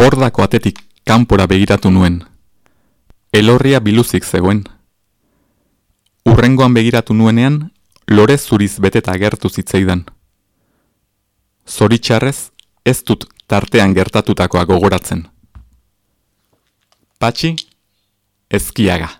bordako atetik kanpora begiratu nuen. Elorria biluzik zegoen. Urrengoan begiratu nuenean, lore zuriz beteta gertu zitzaidan. Zoritxarrez, ez dut tartean gertatutakoa gogoratzen. Patxi, ezkiaga.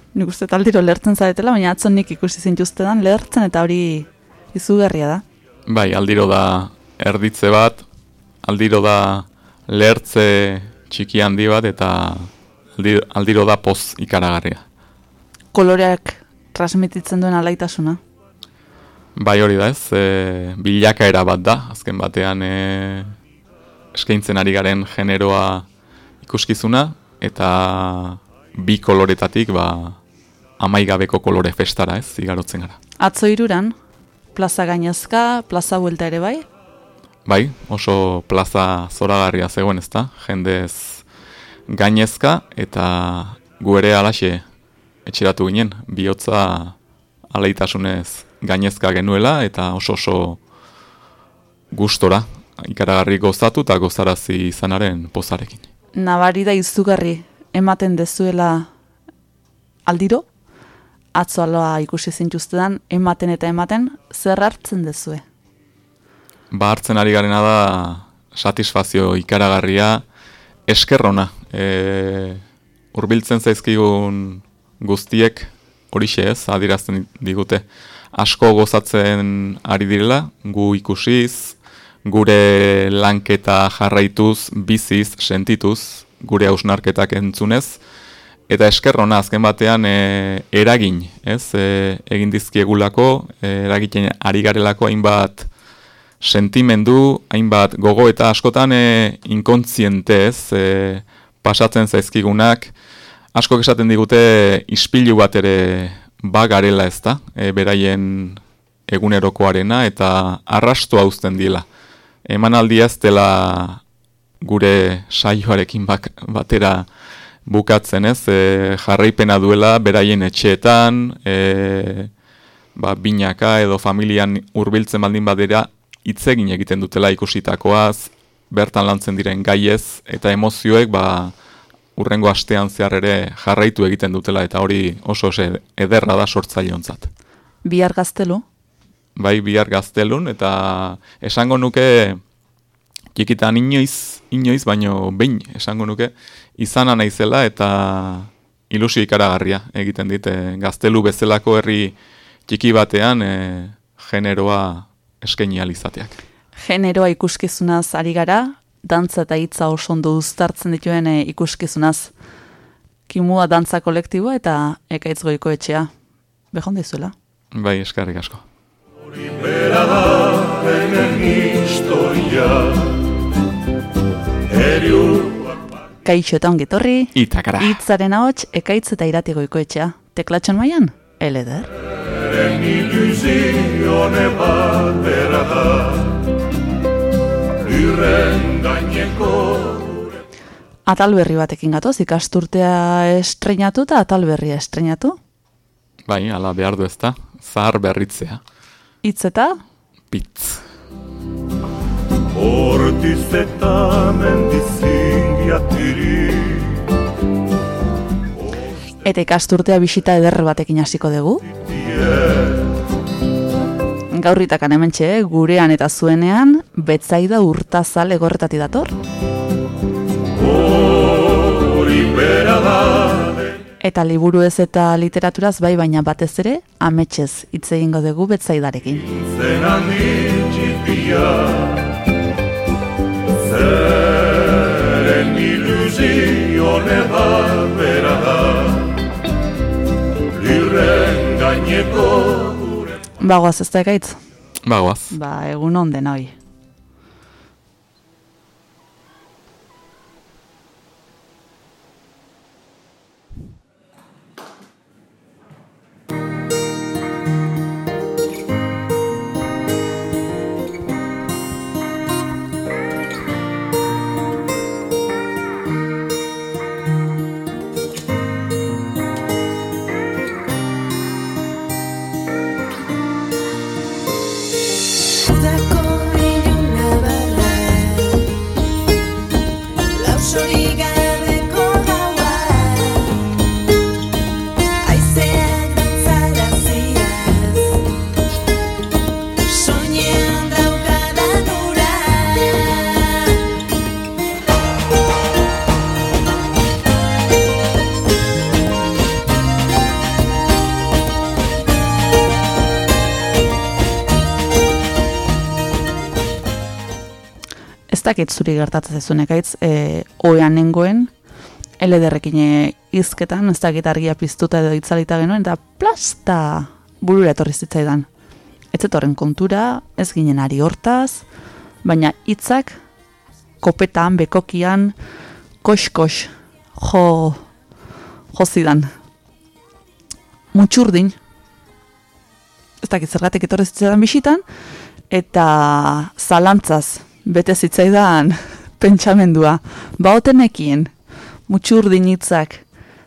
nik uste taldiro lertzen zaretela, baina atzo nik ikusi zintuztedan lertzen eta hori izugarria da. Bai, aldiro da erditze bat, aldiro da lertze txiki handi bat eta aldiro da poz ikaragarria. Koloreak transmititzen duen alaitasuna? Bai hori da ez, e, bilakaera bat da, azken batean e, eskaintzen ari garen generoa ikuskizuna, eta bi koloretatik ba, amaigabeko kolore festara ez, igarotzen gara. Atzo iruran, plaza gainezka, plaza buelta ere bai? Bai, oso plaza zoragarria zegoen ez da, jendez gainezka, eta gu ere alaxe etxeratu ginen, bihotza aleitasunez gainezka genuela eta oso oso gustora ikaragarri gozatu eta gozarazi izanaren pozarekin. Nabari da izugarri ematen dezuela aldiro, atzo aloa ikusi zintuztedan, ematen eta ematen, zer hartzen dezue? Ba hartzen ari garena da satisfazio ikaragarria eskerrona. E, urbiltzen zaizkigun guztiek horixe ez, adirazten digute asko gozatzen ari direla, gu ikusiz, gure lanketa jarraituz, biziz, sentituz, gure hausnarketak entzunez, eta eskerrona azken batean e, eragin, ez, e, egin dizkiegulako, e, eragiten ari garelako hainbat sentimendu, hainbat gogo eta askotan e, inkontziente, ez, e, pasatzen zaizkigunak, asko esaten digute ispilu bat ere bagarela ez da, e, beraien egunerokoarena eta arrastu hauzten dila. Eman ez dela gure saioarekin bak, batera bukatzen ez, e, jarraipena duela beraien etxeetan, e, ba, binaka edo familian hurbiltzen baldin badera itzegin egiten dutela ikusitakoaz, bertan lantzen diren gaiez eta emozioek ba, urrengo astean zehar ere jarraitu egiten dutela eta hori oso oso ederra da sortzailontzat. Bihar gaztelu? Bai, bihar gaztelun eta esango nuke txikitan inoiz, inoiz, baino behin esango nuke izana naizela eta ilusio ikaragarria egiten dite gaztelu bezalako herri txiki batean e, generoa eskaini alizateak. Generoa ikuskizunaz ari gara, dantza eta hitza oso ondo uztartzen dituen e, ikuskizunaz. Kimua dantza kolektiboa eta ekaitz goiko etxea. Behon dizuela? Bai, eskarrik asko. Hori bera da, historia, Kaixo eta ongitorri, Itakara. itzaren ahots, ekaitz eta irati goiko etxea. Teklatxon maian, eleder. Eren ilusione bat bera da, Atal berri batekin gatoz, ikasturtea estrenatu eta atal berria estrenatu? Bai, ala behar du ezta, zahar berritzea. Itz eta? Pitz. Hortiz eta mendizingia tiri Eta ikasturtea bisita eder batekin hasiko dugu. Gaurritakan hementxe, gurean eta zuenean, betzaida urtazal egorretati dator. Eta liburu ez eta literaturaz bai baina batez ere, ametsez hitz egingo dugu betzaidarekin. Bat bera da Lirren gaineko Bagoaz ez da ekaitz? Bagoaz. Ba, egun onden hoi. Dakit zuri gertatzen zezun ekaitz, e, oean nengoen, elederrekin e, izketan, ez dakit argia piztuta edo itzalita genuen, eta plasta burura etorri zitzaidan. Ez etorren kontura, ez ginen ari hortaz, baina hitzak kopetan, bekokian, kox-kox, jo, jo zidan. Mutxurdin, ez dakit zergatik etorri zitzaidan bisitan, eta zalantzaz bete zitzaidan pentsamendua. Ba otenekien, mutxurdin hitzak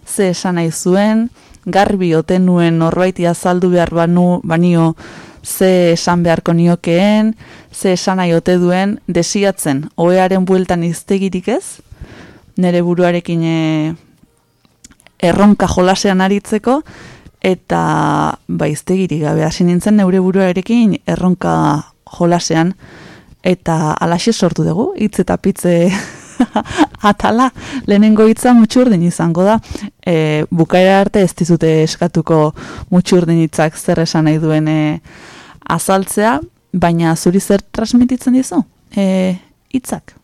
ze esan nahi zuen, garbi oten nuen norbaiti azaldu behar banu, banio. Ze esan beharko niokeen, ze esan nahi ote duen, desiatzen, oearen bueltan iztegirik ez, nere buruarekin e, erronka jolasean aritzeko, eta baiztegirik gabe hasi nintzen neure buruarekin erronka jolasean eta alaxe sortu dugu, hitz eta pitze atala, lehenengo hitza mutxurdin izango da, e, bukaera arte ez dizute eskatuko mutxurdin hitzak zer esan nahi duen e, azaltzea, baina zuri zer transmititzen dizu? E, hitzak.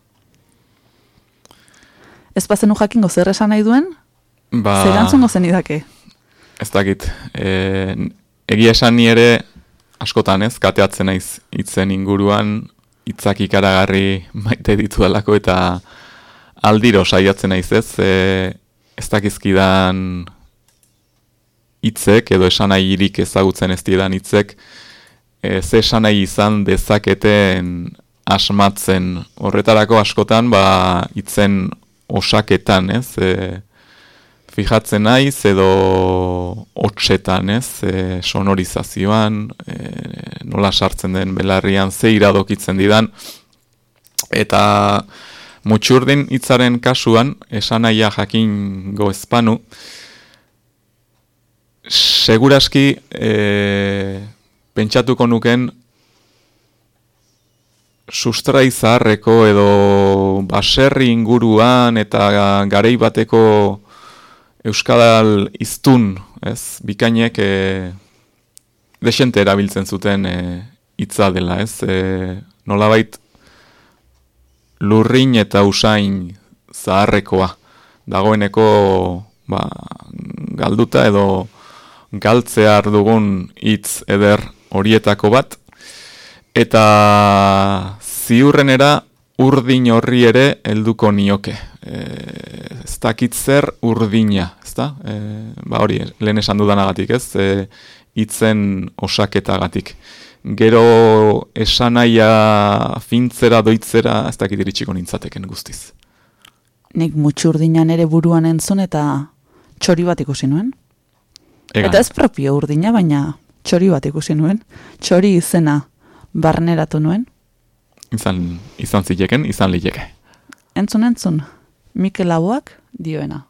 Ez bazenu jakingo zer esan nahi duen, Ba, zer antzungo zen idake? ez dakit. E, egia esan ni ere askotan ez, kateatzen naiz hitzen inguruan, hitzak ikaragarri maite ditudalako eta aldiro saiatzen naiz ez, e, ez dakizkidan hitzek edo esanahirik ezagutzen ez didan hitzek e, ze esanahi izan dezaketen asmatzen. Horretarako askotan ba hitzen osaketan ez? E, fijatzen naiz edo hotxetan ez? E, sonorizazioan e, nola sartzen den belarrian ze iradokitzen didan. Eta mutxurdin hitzaren kasuan esanahia jakingo ezpanu seguraski e, pentsatuko nuken sustrai zaharreko edo baserri inguruan eta garei bateko euskadal iztun, ez, bikainek e, desente erabiltzen zuten e, hitza dela, ez, e, nolabait lurrin eta usain zaharrekoa, dagoeneko ba, galduta edo galtzear dugun hitz eder horietako bat, eta ziurrenera urdin horri ere helduko nioke. E, ez dakit zer urdina, ez da? E, ba hori, lehen esan dudanagatik, ez? E, itzen osaketagatik. Gero esanaia fintzera, doitzera, ez dakit iritsiko nintzateken guztiz. Nik mutxurdinan ere buruan entzun eta txori bat ikusi nuen. Egan, Eta ez propio urdina, baina txori bat ikusi nuen. Txori izena barneratu nuen izan, izan zileken, izan lileke. Entzun, entzun, Mikel Laboak dioena.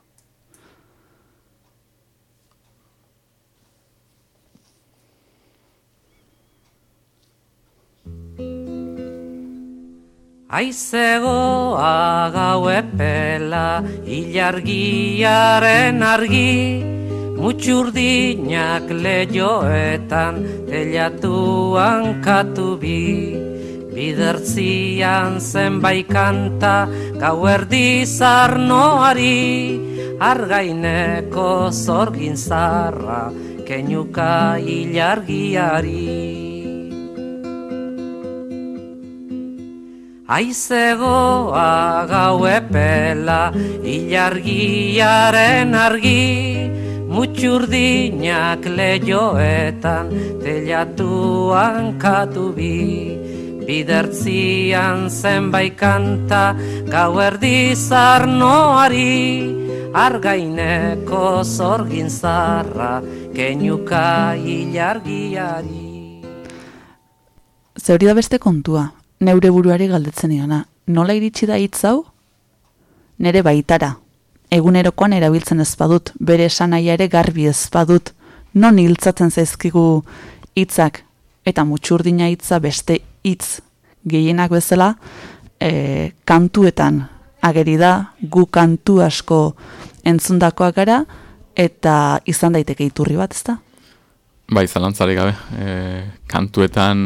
Aizegoa gau epela, ilargiaren argi, mutxurdinak lehoetan, telatuan katu bi, Bidertzian zenbait kanta, gau erdi zarnoari, argaineko zorgin zarra, kenuka ilargiari. Aizegoa gau epela, ilargiaren argi, mutxurdinak lehioetan, telatuan katu bi. Bidertzian zenbait kanta, gau erdi zarnoari, argaineko zorgin zarra, kenuka ilargiari. Ze hori da beste kontua, neure buruari galdetzen iona. Nola iritsi da hitz hau? Nere baitara. Egunerokoan erabiltzen ez badut, bere esanaia ere garbi ez badut. Non hiltzatzen zaizkigu hitzak eta mutxurdina hitza beste hitz gehienak bezala e, kantuetan ageri da, gu kantu asko entzundakoak gara eta izan daiteke iturri bat, ezta? Bai, zalantzari gabe. E, kantuetan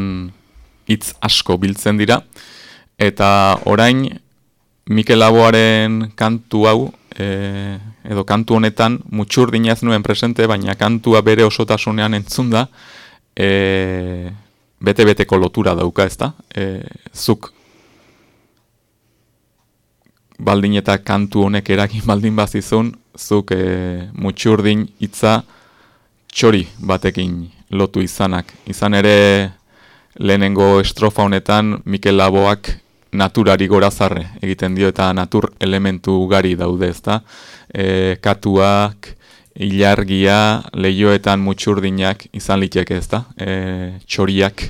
hitz asko biltzen dira. Eta orain, Mikel Laboaren kantu hau, e, edo kantu honetan, mutxurdina ez nuen presente, baina kantua bere osotasunean entzun da, e, bete-beteko lotura dauka, ez da? E, zuk baldin eta kantu honek eragin baldin bazizun, zuk e, mutxurdin hitza txori batekin lotu izanak. Izan ere lehenengo estrofa honetan Mikel Laboak naturari gorazarre egiten dio eta natur elementu ugari daude ezta. E, katuak, ilargia, lehioetan mutxurdinak izan liteke ezta. E, txoriak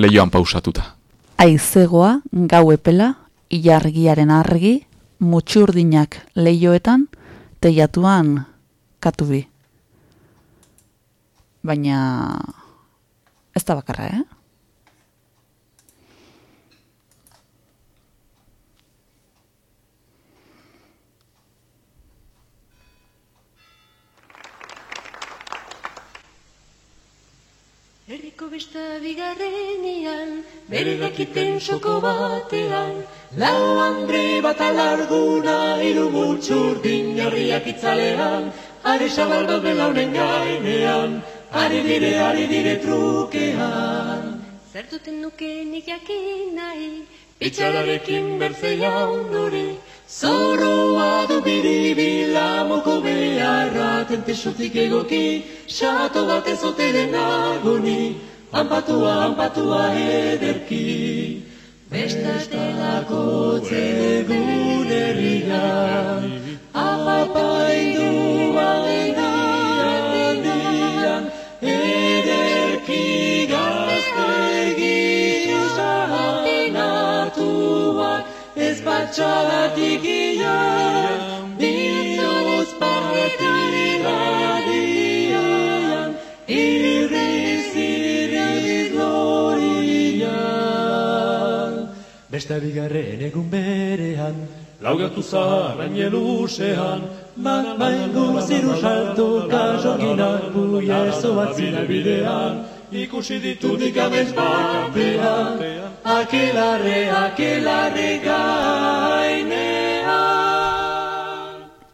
lehioan pausatuta. Aizegoa, gau epela, ilargiaren argi, mutxurdinak leioetan, teiatuan katubi. Baina ez da bakarra, eh? Herriko besta bigarrenian, bere dakiten soko batean, lau andre bat alarguna, iru mutxurdin jarriak itzalean, are sabal daude launen gainean, are dire, are dire trukean. Zer duten nuke nik jakin nahi, pitxararekin berze jaun hori, Zoroa du biribila moko beharra tentesutik egoki, xato bat ez oteren agoni, anpatua, anpatua ederki. Bestastelako zegun herrian, apainduan dian, dian, ederki gaztegi sahanatuak, ez batxalatik Beste bigarren egun berean, laugatu zaran jelusean, Man maindu ziru saltu kasoginak buiezo bat zira bidean, ikusi ditudik amets batean, akelarre, akelarre gainean.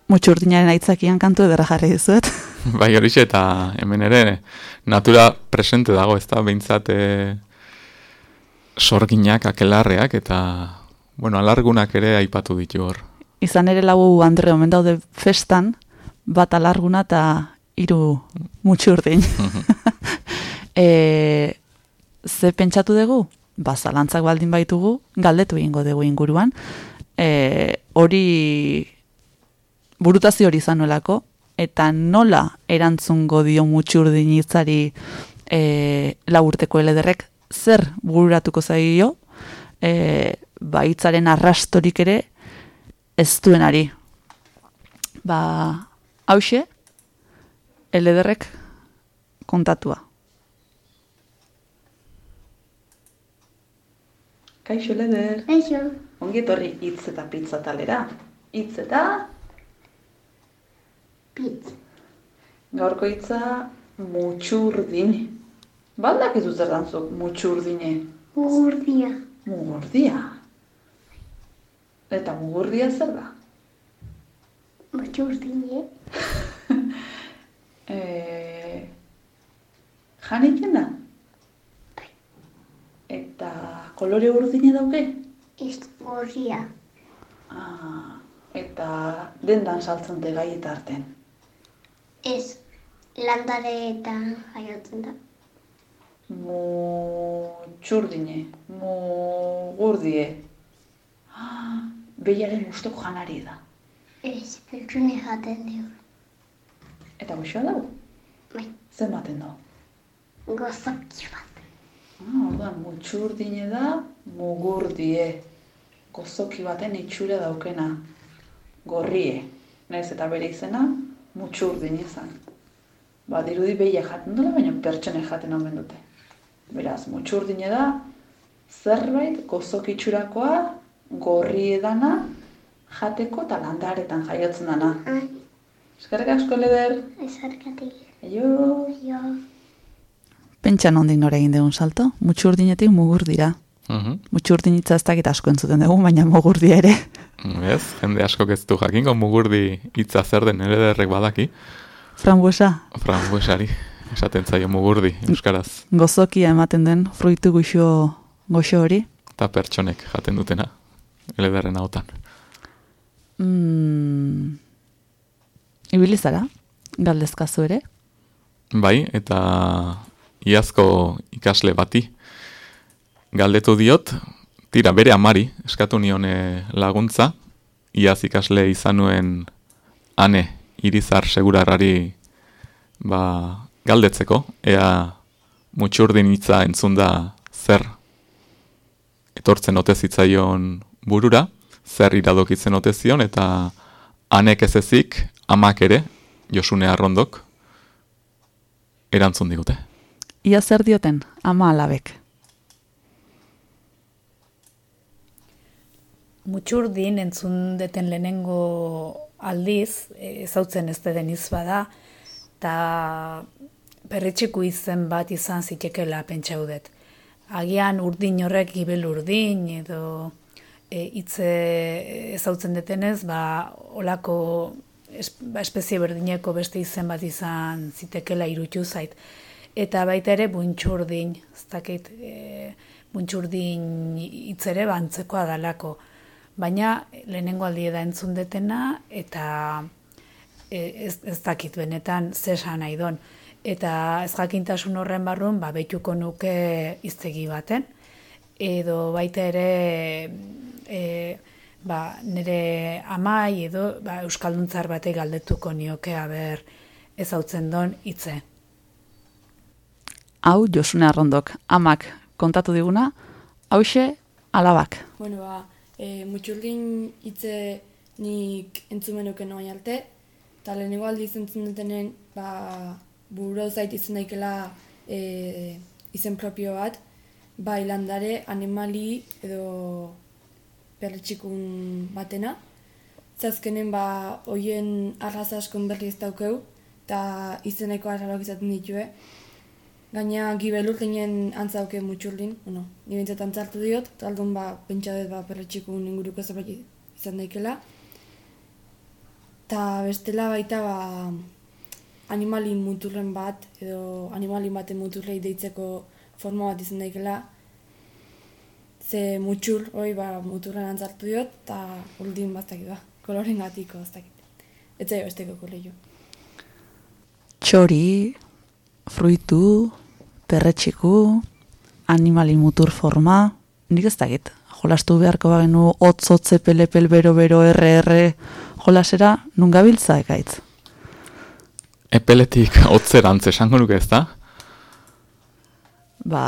Mutxurdinaren aitzakian kantu ederra jarri dizuet. Bai, horixe eta hemen ere natura presente dago, ez da, behintzat e, sorginak, akelarreak, eta, bueno, alargunak ere aipatu ditu hor. Izan ere lau Andre omen daude festan, bat alarguna eta hiru mutxurdin. e, ze pentsatu dugu? Ba, zalantzak baldin baitugu, galdetu egingo dugu inguruan. E, hori burutazio hori zanuelako, eta nola erantzungo dio mutxurdin hitzari e, laburteko elederrek, zer bururatuko zaio, e, ba, hitzaren arrastorik ere, ez duenari. Ba, hause, elederrek kontatua. Kaixo leder. Kaixo. Ongi etorri hitz eta pizza talera. Hitz eta Pitz. gaurko hitza mutxurdin. Baldak ez zer dantzuk mutxurdine. Urdia. Mugurdia. Eta mugurdia zer da? Mutxurdine. E... Jan egiten da? Eta kolore urdine dauke? Ez gorria. Ah, eta dendan saltzen gai eta arten. Ez landareetan jaiotzen da. Mutxurdine, mugurdie. Ah, behiaren gustoko janari da. Ez pertsune jaten dugu. Eta goxoa dago? Bai, Zer maten da? gozoki bat. Ah, orduan, mutxurdine da, mugurdie. Gozoki baten itxura daukena. Gorrie. Naiz eta bere izena, mutxurdine izan. Ba, dirudi behia jaten dela, baina pertsone jaten omen dute. Beraz, mutxurdine da, zerbait gozoki itxurakoa, gorri edana, jateko eta landaretan jaiotzen dana. Ai, Eskerrik asko leder. ezarkatik. Aio. Jo. Pentsa nondik nora egin dugun salto, mutxurdinetik mugur dira. Mhm. Mutxurdinitza ez dakit asko entzuten dugu, baina mugurdia ere. Ez, jende askok ez du jakingo mugurdi hitza zer den ere derrek badaki. Frambuesa, Frambuesari, esaten zaio mugurdi, euskaraz. gozokia ematen den fruitu goxo, goxo hori. Eta pertsonek jaten dutena, elederren hautan. Mm, ibili zara, galdezkazu ere. Bai, eta iazko ikasle bati galdetu diot, tira bere amari, eskatu nion eh, laguntza, iaz ikasle izan nuen ane irizar segurarari ba, galdetzeko, ea mutxurdin hitza entzun da zer etortzen ote zitzaion burura, zer iradokitzen ote zion, eta anek ez ezik, amak ere, Josune Arrondok, erantzun digute. Ia zer dioten, ama alabek. Mutxurdin entzun deten lehenengo aldiz, eh, ezautzen ez den bada, eta perretxiku izen bat izan zitekela pentsaudet. Agian urdin horrek gibel urdin, edo e, hitze ezautzen detenez, ba, olako es, ba, espezie berdineko beste izen bat izan zitekela irutu zait. Eta baita ere buntxurdin, ez dakit, e, buntxurdin hitz ere bantzekoa dalako. Baina lehenengo aldi da entzun detena eta e, ez, ez dakit benetan zesan nahi don. Eta ez jakintasun horren barrun, ba, betuko nuke iztegi baten. Edo baita ere e, ba, nire amai edo ba, Euskalduntzar batek galdetuko nioke aber ez hautzen don hitze. Hau Josune Arrondok, amak kontatu diguna, hause alabak. Bueno, ba, e, mutxurdin hitze nik entzumenuken oain arte, eta lehenengo aldiz entzun dutenen, ba, buru zait izan daikela e, izen propio bat, bai landare, animali edo perretxikun batena. Zazkenen ba, hoien arraza askon berri ez daukeu, eta izeneko arrarok izaten ditue. Gaina gibel urtinen antzauke mutxurdin, bueno, ni bintzat antzartu diot, eta aldun ba, pentsa dut ba, perretxikun inguruko zerbait izan daikela. Ta bestela baita ba, animalin muturren bat, edo animalin baten muturrei deitzeko forma bat izan daikela. Ze mutxur, hoi ba, muturren antzartu diot, eta uldin bastakit ba, koloren gatiko. Ez zaio besteko kolegio. Txori, fruitu, perretxiku, animali mutur forma, nik ez dakit. Jolastu beharko bagenu hotz hotze pele pel bero bero erre erre jolasera, nun gabiltza ekaitz. Epeletik otzerantz esango nuke, ezta? Ba,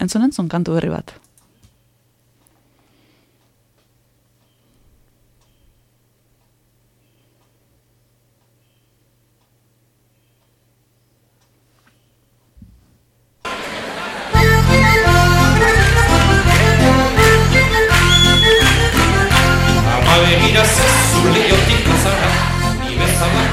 entzun entzun kantu berri bat. Ama begira zezu nire zaba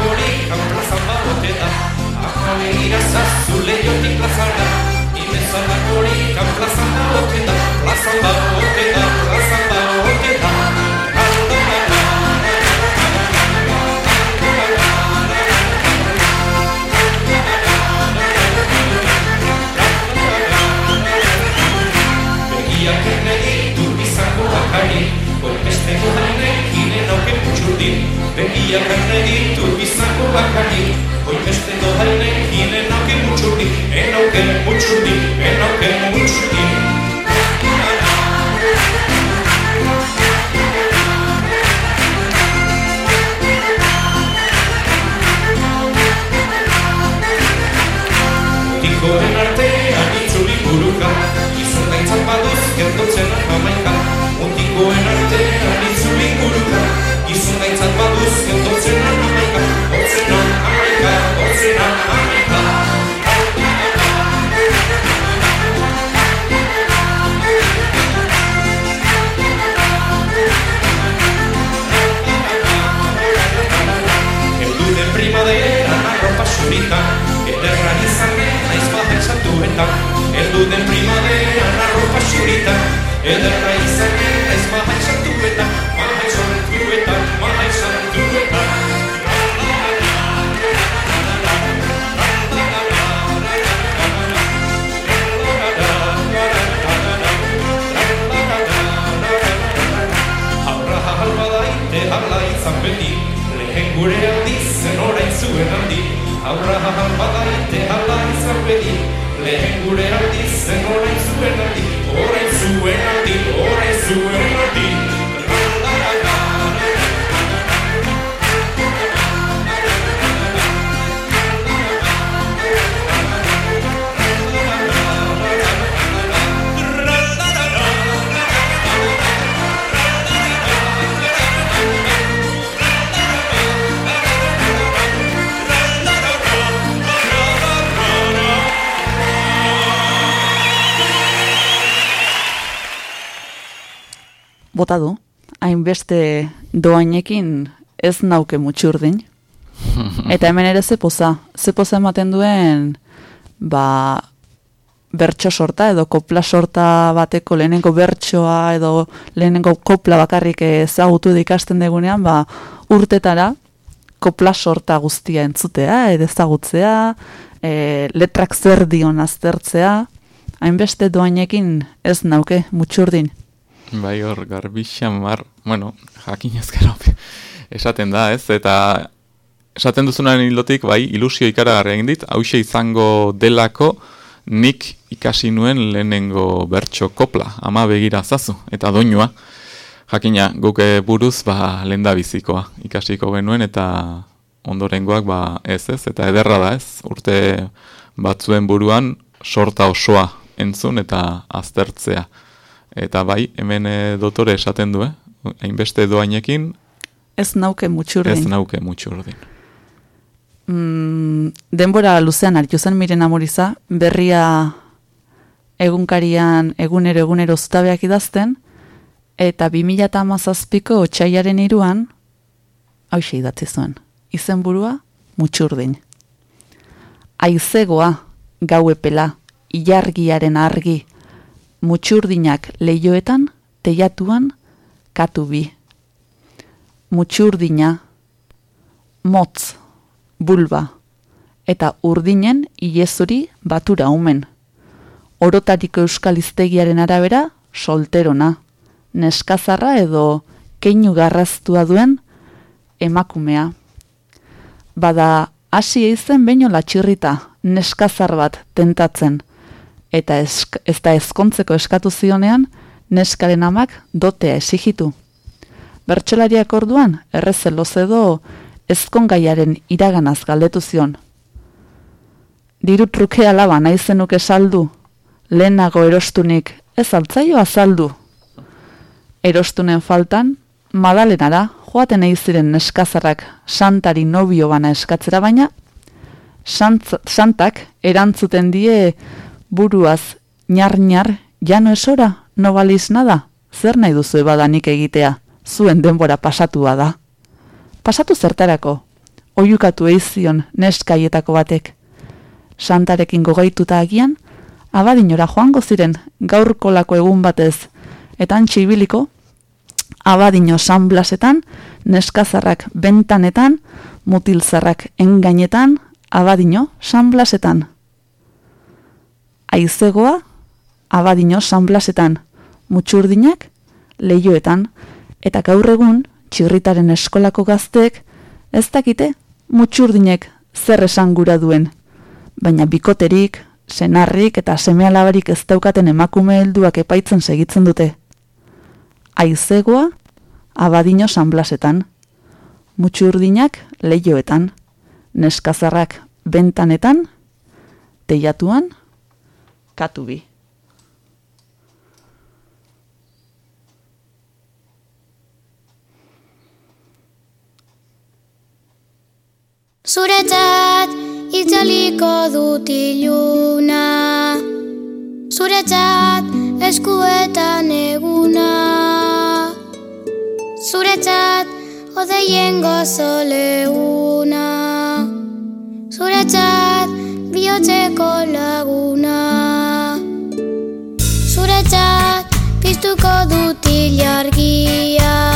Me miras azul y yo te sigo a la Plazan da sobra porí la cosa o que la cosa o que la cosa o que te da Me dijiste que me di tu bisago cariño por erne ditu bizako bakari Goipesteko hanekin enoke mutxurdin Enoke mutxurdin, enoke mutxurdin Bota du, hainbeste doainekin ez nauke mutxurdin. Eta hemen ere ze poza, ze poza ematen duen, ba, bertso sorta edo kopla sorta bateko lehenengo bertsoa edo lehenengo kopla bakarrik ezagutu ikasten degunean, ba, urtetara kopla sorta guztia entzutea, edo ezagutzea, e, letrak zer dion aztertzea, hainbeste doainekin ez nauke mutxurdin. Bai hor, garbixa mar, bueno, jakin ezkero esaten da, ez? Eta esaten duzunaren hildotik, bai, ilusio ikaragarria egin dit, hause izango delako nik ikasi nuen lehenengo bertso kopla, ama begira zazu, eta doinua. Jakina, guke buruz, ba, lenda bizikoa ikasiko genuen, eta ondorengoak, ba, ez ez, eta ederra da, ez? Urte batzuen buruan, sorta osoa entzun eta aztertzea. Eta bai, hemen e, dotore esaten du, eh? hainbeste doainekin, Ez nauke mutxurdin. ez nauke mutxurdin. mm, denbora luzean aritu zen miren amoriza, berria egunkarian egunero egunero zutabeak idazten, eta 2008ko otxaiaren iruan, hause idatzi zuen, izenburua mutxurdin. Aizegoa, gau epela, ilargiaren argi, mutxurdinak leioetan, teiatuan, katu bi. Mutxurdina, motz, bulba, eta urdinen ilezuri batura umen. Orotariko euskal iztegiaren arabera, solterona, neskazarra edo keinu garraztua duen emakumea. Bada, hasi eizen baino latxirrita, neskazar bat tentatzen, eta esk, ez da ezkontzeko eskatu zionean, neskaren amak dotea esigitu. Bertsolariak orduan, errezeloz edo ezkongaiaren iraganaz galdetu zion. Diru truke alaba nahi zenuke saldu, lehenago erostunik ez altzaio azaldu. Erostunen faltan, madalenara joaten ziren neskazarrak santari nobio bana eskatzera baina, sant, santak erantzuten die buruaz ñar-ñar, jano esora, no baliz nada, zer nahi duzu ebadanik egitea, zuen denbora pasatua da. Pasatu zertarako, oiukatu eizion neskaietako batek. Santarekin gogaituta agian, abadinora joango ziren gaurkolako egun batez, eta antxe ibiliko, abadino San Blasetan, neskazarrak bentanetan, mutilzarrak engainetan, abadino San Blasetan. Aizegoa, abadino San Blasetan, mutxurdinak leioetan, eta gaur egun txirritaren eskolako gazteek ez dakite mutxurdinek zer esan gura duen, baina bikoterik, senarrik eta semealabarik ez daukaten emakume helduak epaitzen segitzen dute. Aizegoa, abadino sanblasetan, mutxurdinak leioetan, neskazarrak bentanetan, teiatuan, katubi. Zuretzat itzaliko dut iluna. Zuretzat eskuetan eguna. Zuretzat odeien gozo leuna. Zuretzat bihotzeko laguna. Zuretzat piztuko dut ilargia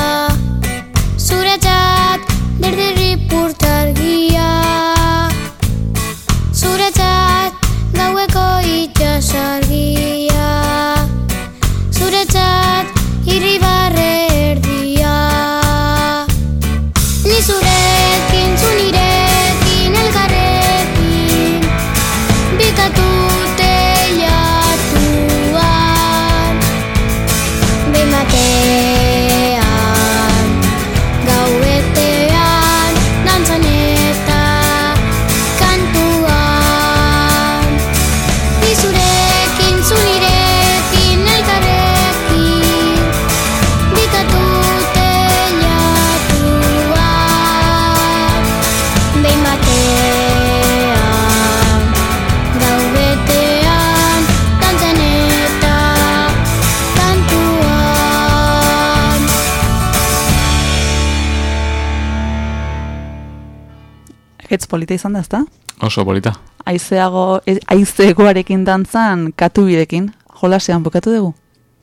polita izan da, ezta? Oso polita. Aizeago, e- aizegoarekin dantzan katubirekin, jolasean bukatu dugu.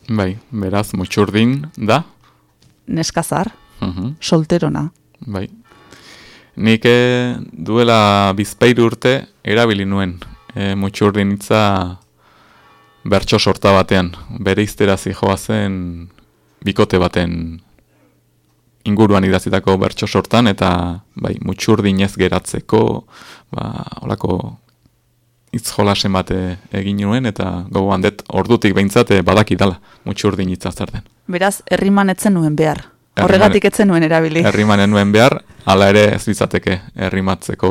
Bai, beraz, mutxurdin da. Neskazar, Mhm. solterona. Bai. Nik eh, duela bizpairu urte erabili nuen e, mutxurdin hitza bertso sorta batean. Bere iztera zijoa zen bikote baten inguruan idazitako bertso sortan eta bai, mutxurdinez geratzeko ba, olako hitz jolasen bat eh, egin nuen eta gogoan dut ordutik behintzat eh, badaki dala mutxurdin hitza zer den. Beraz, herriman etzen nuen behar. Horregatik etzen nuen erabili. Herrimanen nuen behar, hala ere ez litzateke herrimatzeko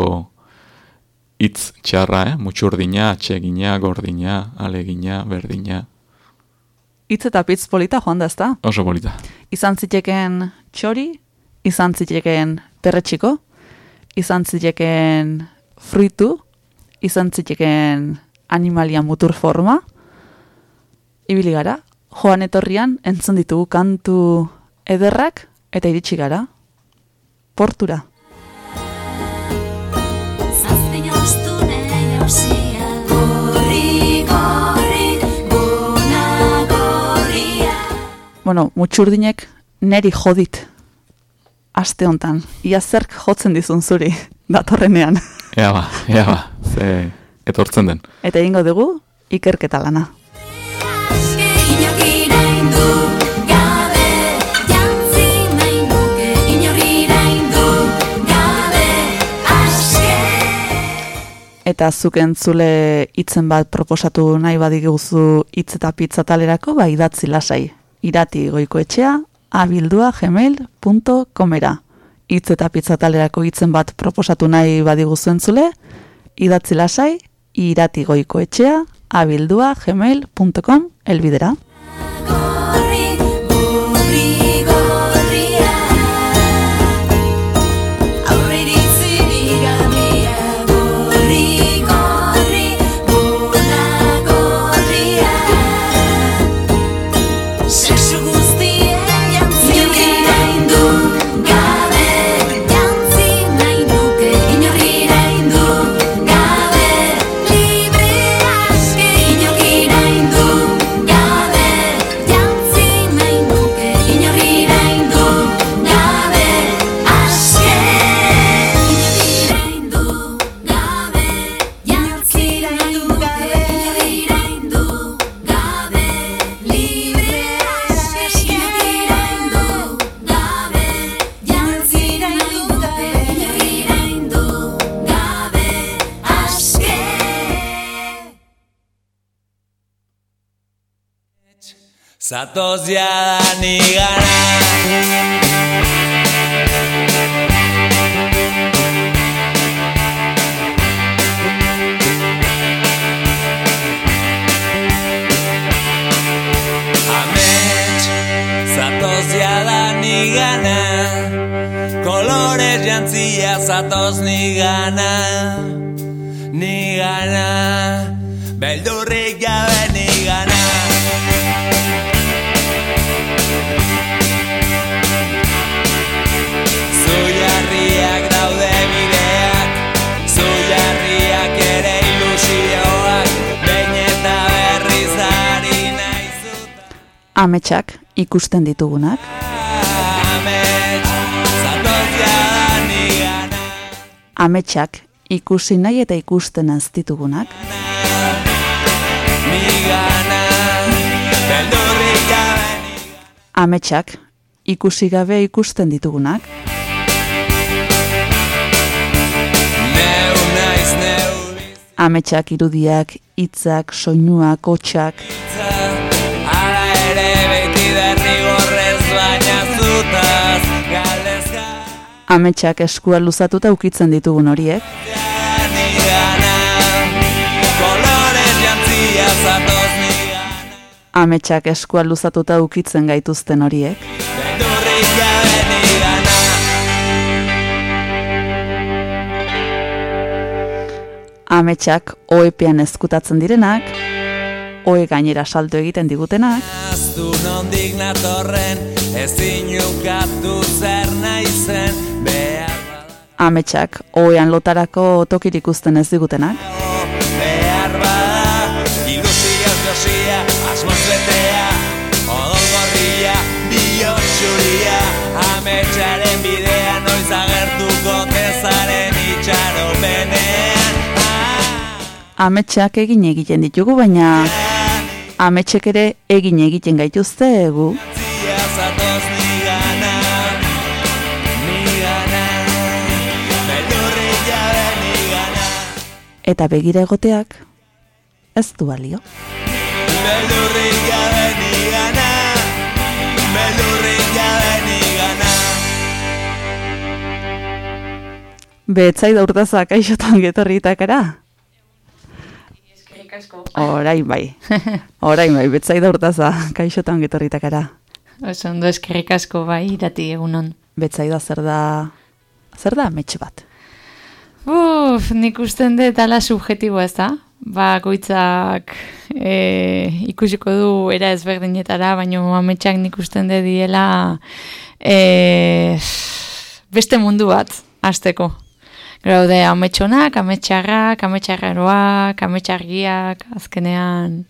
hitz txarra, eh? Mutxurdina, atsegina, gordina, alegina, berdina. Hitz eta pitz polita joan da, ezta? Oso polita. Izan ziteken txori, izan ziteken perretxiko, izan ziteken fruitu, izan ziteken animalia mutur forma, ibili gara, joan etorrian entzun ditugu kantu ederrak eta iritsi gara. Portura. Zazpin ostune josia Gorri, gorri, gona gorria Bueno, mutxurdinek neri jodit aste hontan. Ia zerk jotzen dizun zuri datorrenean. Ea ba, ea ba, ze etortzen den. Eta egingo dugu ikerketa lana. Eta zuk entzule hitzen bat proposatu nahi badiguzu hitz eta pizza talerako, ba idatzi lasai. Irati goikoetxea, abildua gmail.comera. Hitz eta pizza talerako hitzen bat proposatu nahi badiguzu entzule, idatzi lasai, irati goikoetxea, abildua gmail.com elbidera. Zatoz jadan igana Amets, zatoz jadan igana. Kolorez jantzia zatoz nigana Nigana Ametsak ikusten ditugunak, ametsak ikusi nahi eta ikusten ez ditugunak, ametsak ikusi gabe ikusten ditugunak, ametsak irudiak, hitzak, soinuak, hotsak, ametsak eskua luzatuta ukitzen ditugun horiek, ametsak eskua luzatuta ukitzen gaituzten horiek, ametsak oepean ezkutatzen direnak, oe gainera salto egiten digutenak, Aztu nondik natorren Ezin ukatu zer naizen Behar bada ametsak oean lotarako tokirik uzten ez digutenak, Behar bada Ilusioz josia Asmoz betea Odol gorria Biotxuria Ametsaren bidea Noiz agertuko tezaren itxaropenean. Ametsak egin egiten ditugu, baina ametsek ere egin egiten gaituzte egu, eta begira egoteak ez du balio. Betzai da urtaza kaixotan getorritakara? Orain bai. Orain bai, betzai da urtaza kaixotan getorritakara. Oso ondo eskerrik asko bai irati egunon. Betzai da zer da... Zer da ametxe bat? Uf, nik usten dut ala subjetiboa ez da? Bakoitzak e, ikusiko du era ezberdinetara, baina ametsak nik usten dut diela e, beste mundu bat, azteko. Graude ametxonak, ametxarrak, ametxarraroak, ametxargiak, azkenean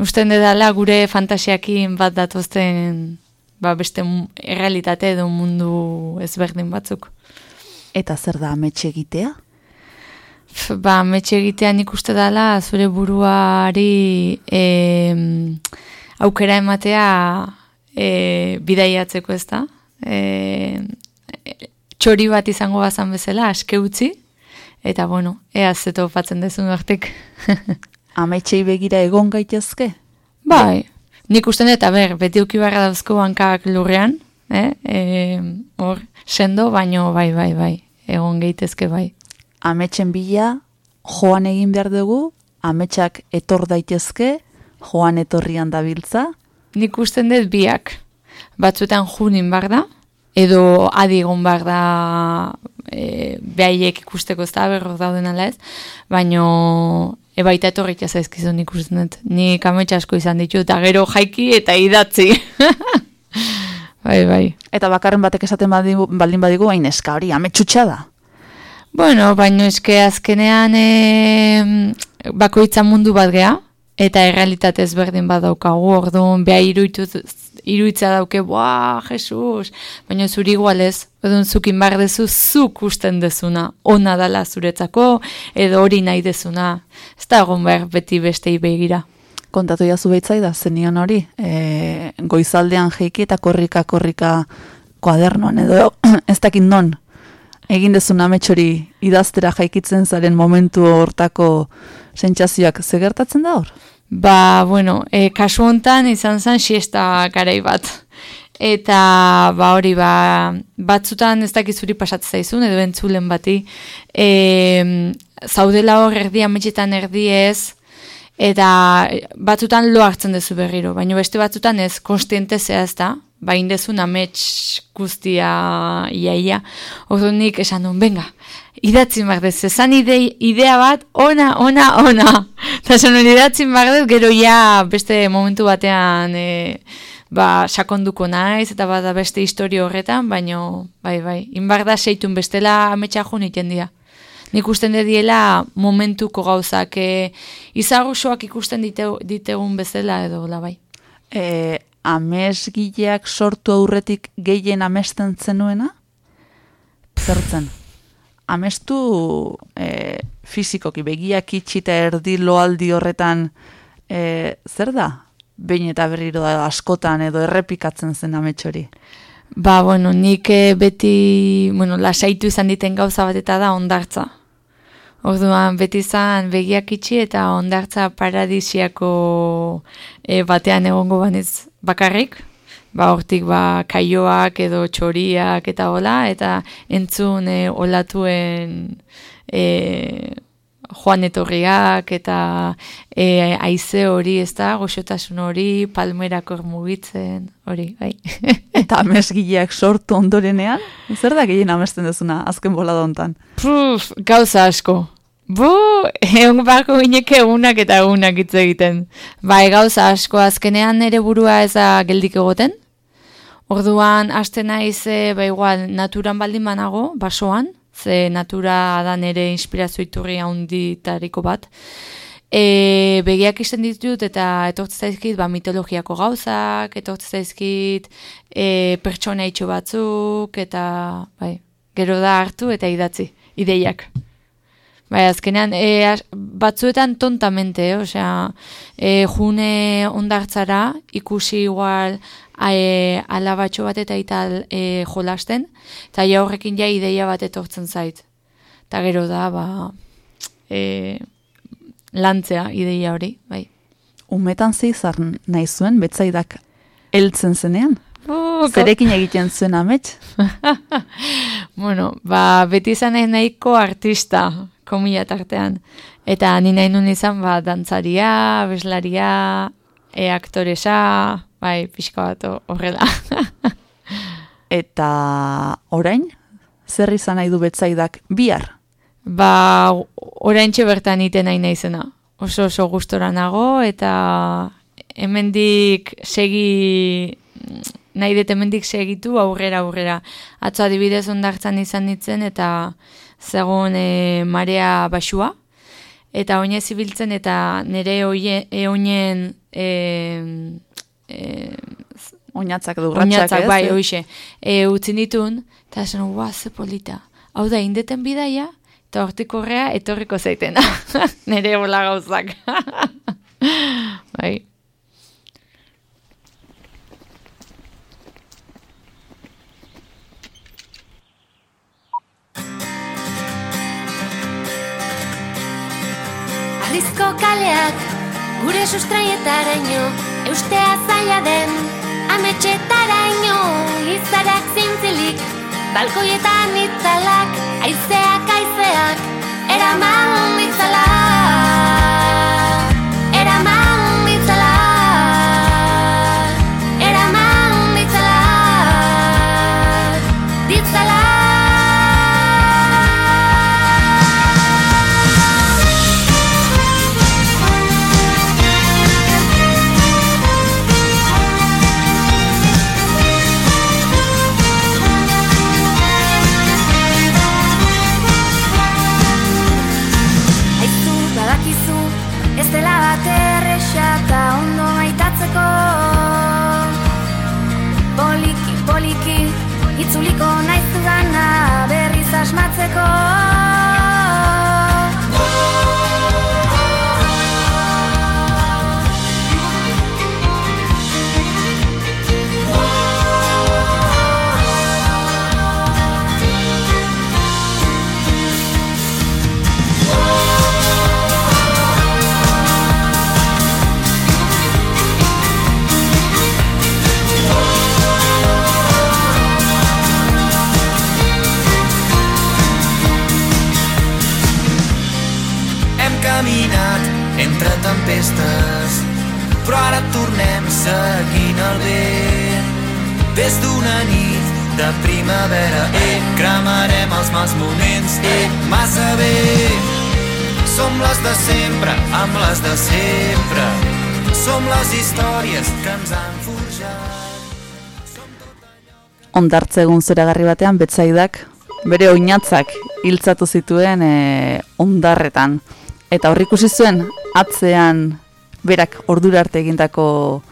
usten dela gure fantasiakin bat datozten ba, beste errealitate edo mundu ezberdin batzuk. Eta zer da ametxe egitea? F- Ba, metxe egitean ikuste dela zure buruari e, aukera ematea e, bidaiatzeko ez da. E, txori bat izango bazan bezala, aske utzi, eta bueno, ea zeto patzen dezun hortik. Ametxei begira egon gaitezke? Bai, nik usten eta ber, beti uki barra dauzko hankak lurrean, eh? E, hor, sendo, baino bai, bai, bai, egon geitezke bai. Ametxen bila joan egin behar dugu, ametsak etor daitezke, joan etorrian dabiltza, Nik usten dut biak. Batzuetan junin bar da, edo adi egon bar da e, behaiek ikusteko ez da berrok dauden ala ez, baino e, baita etorrik zaizkizu nik usten dut. Nik ametsa asko izan ditu, eta gero jaiki eta idatzi. bai, bai. Eta bakarren batek esaten badigu, baldin badigu, hain eska hori, ametsutxa da. Bueno, baino eske azkenean e, bakoitza mundu bat gea, eta errealitate ezberdin bat daukagu, orduan beha iruitu, iruitza dauke, boa, Jesus, baina zuri igualez, orduan zukin bar dezu, zuk usten dezuna, ona dala zuretzako, edo hori nahi dezuna, ez da egon behar beti bestei begira. Kontatu jazu baitzai da, zenion hori, e, goizaldean jeiki eta korrika korrika kuadernoan edo ez dakit non. Egin dezun amets hori idaztera jaikitzen zaren momentu hortako sentsazioak zegertatzen da hor? Ba, bueno, e, kasu hontan izan zen siesta garai bat. Eta, ba, hori, ba, batzutan ez dakizuri pasatzen zaizun, edo entzulen bati, e, zaudela hor erdi ametxetan erdi ez, eta batzutan lo hartzen duzu berriro, baina beste batzutan ez konstiente zehazta, ba indezun amets guztia iaia, ordu nik esan duen, venga, idatzin behar dez, esan ide, idea bat, ona, ona, ona. Eta esan duen, idatzin behar dez, gero ja beste momentu batean, e, ba, sakonduko naiz, eta bada beste historio horretan, baino, bai, bai, inbar da seitun bestela ametsa jo niten dira. Nik usten diela momentuko gauzak, e, izagusoak ikusten dite, ditegun bezala edo, la bai. E, amesgileak sortu aurretik gehien amesten zenuena? Zertzen? Amestu e, fizikoki, begiak itxita erdi loaldi horretan e, zer da? Behin eta berriro da askotan edo errepikatzen zen ametsori. Ba, bueno, nik eh, beti, bueno, lasaitu izan diten gauza bat eta da ondartza. Orduan, beti izan begiak itxi eta ondartza paradisiako e, batean egongo banez bakarrik. Ba, hortik, ba, kaioak edo txoriak eta hola, eta entzun e, olatuen e, joan etorriak eta e, aize hori, ez da, goxotasun hori, palmerak hor mugitzen, hori, bai. Eta amesgileak sortu ondorenean, zer da gehien amesten dezuna, azken bolada hontan? Puf, gauza asko. Bu, egun bako gineke egunak eta egunak hitz egiten. Bai, gauza asko azkenean nere burua ez da geldik egoten. Orduan, aste naiz, e, ba igual, naturan baldin banago, basoan, ze natura da nere inspirazio iturri handitariko bat. E, begiak izten ditut eta etortzen zaizkit ba, mitologiako gauzak, etortzen zaizkit e, pertsona itxo batzuk, eta bai, gero da hartu eta idatzi, ideiak. Bai, azkenean, e, batzuetan tontamente, eh? osea, e, june ondartzara, ikusi igual e, alabatxo bat eta ital e, jolasten, eta ja horrekin ja ideia bat etortzen zait. Eta gero da, ba, e, lantzea ideia hori, bai. Umetan zeizar nahi zuen, betzaidak heltzen zenean? Oh, Zerekin egiten zuen amets? bueno, ba, beti izan nahi nahiko artista, komila tartean. Eta ni nahi nun izan, ba, dantzaria, beslaria, e, aktoresa, bai, pixka bat ho- horrela. Eta orain, zer izan nahi du betzaidak bihar? ba, oraintxe bertan iten nahi naizena. Oso oso gustora nago, eta hemendik segi nahi dut hemendik segitu aurrera aurrera. Atzo adibidez ondartzan izan nitzen eta zegoen e, marea basua. Eta oinez ibiltzen eta nire oie, e, oinen e, e, Oinatzak du Oinatzak, ez? bai, hoxe. E, utzi nitun, eta esan, ua, ze polita. Hau da, indeten bidaia, eta hortik horrea etorriko zaitena. Nere bola gauzak. bai. Arrizko kaleak gure sustraietaraino Eustea zaila den ametxetaraino Izarak zintzilik balkoietan itzalak Aizeak aizeak eraman ditzala el vent des d'una nit de primavera. Eh, cremarem els mals moments, eh, massa bé. Som les de sempre, amb les de sempre. Som les històries que ens han forjat. Ondartze egun zoragarri batean betzaidak bere oinatzak hiltzatu zituen e, ondarretan. Eta horrik ikusi zuen atzean berak ordura arte egindako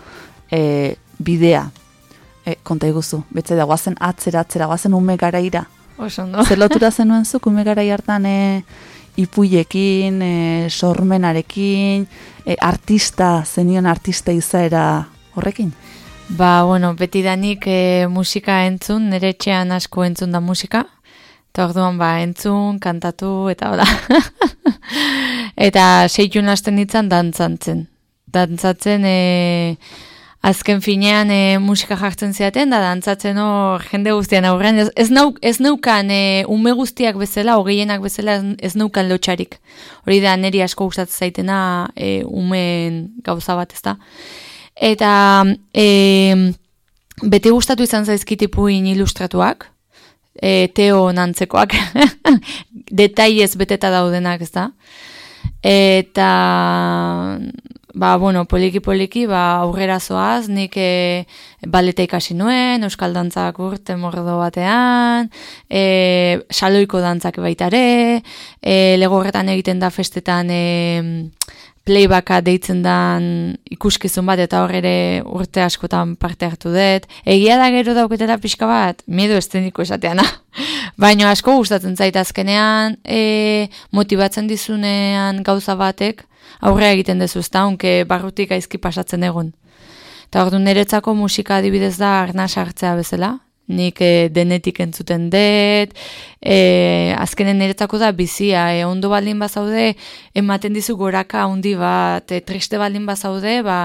e, bidea. E, konta iguzu, betzaida guazen atzera, atzera, guazen ume garaira. Oso ondo. Zer lotura zenuen zuk ume garai hartan e, ipuiekin, e, sormenarekin, e, artista, zenion artista izaera horrekin? Ba, bueno, beti danik e, musika entzun, nire etxean asko entzun da musika. Eta orduan, ba, entzun, kantatu, eta hola. eta seitun hasten nintzen dantzantzen. Dantzatzen, e, azken finean e, musika jartzen ziaten, da dantzatzen hor jende guztian aurrean. Ez, ez, nau, ez neukan e, ume guztiak bezala, hogeienak bezala, ez, neukan lotxarik. Hori da, niri asko gustatzen zaitena e, umeen gauza bat, ez da. Eta e, beti gustatu izan zaizkitipuin ilustratuak, e, teo nantzekoak, detaiez beteta daudenak, ez da. Eta, ba, bueno, poliki poliki, ba, aurrera zoaz, nik e, baleta ikasi nuen, euskal dantzak urte mordo batean, e, saloiko dantzak baitare, e, lego horretan egiten da festetan, e, playbacka deitzen dan ikuskizun bat eta hor ere urte askotan parte hartu dut. Egia da gero dauketela pixka bat, miedo esteniko esateana. Baina asko gustatzen zait azkenean e, motibatzen dizunean gauza batek aurrea egiten dezu ezta, unke barrutik aizki pasatzen egon. Eta ordu niretzako musika adibidez da arnaz hartzea bezala, nik e, denetik entzuten dut, e, azkenen niretzako da bizia, e, ondo baldin bazaude, ematen dizu goraka handi bat, e, triste baldin bazaude, ba,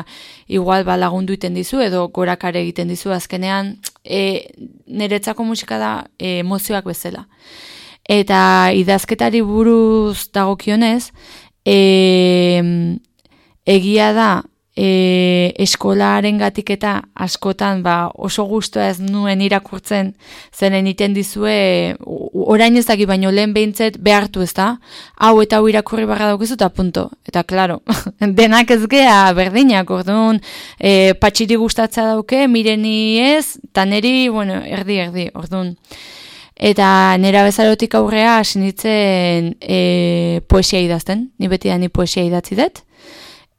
igual ba, lagundu iten dizu, edo gorakare egiten dizu, azkenean e, niretzako musika da e, emozioak bezala. Eta idazketari buruz dagokionez, e, egia da, e, eskolaren gatik eta askotan ba, oso gustoa ez nuen irakurtzen zenen iten dizue orain ez daki baino lehen behintzet behartu ez da hau eta hau irakurri barra daukizu eta punto. Eta klaro, denak ez gea berdinak orduan e, patxiri gustatza dauke mireni ez eta neri, bueno, erdi erdi orduan Eta nera bezarotik aurrea sinitzen e, poesia idazten, ni beti da ni poesia idatzi dut.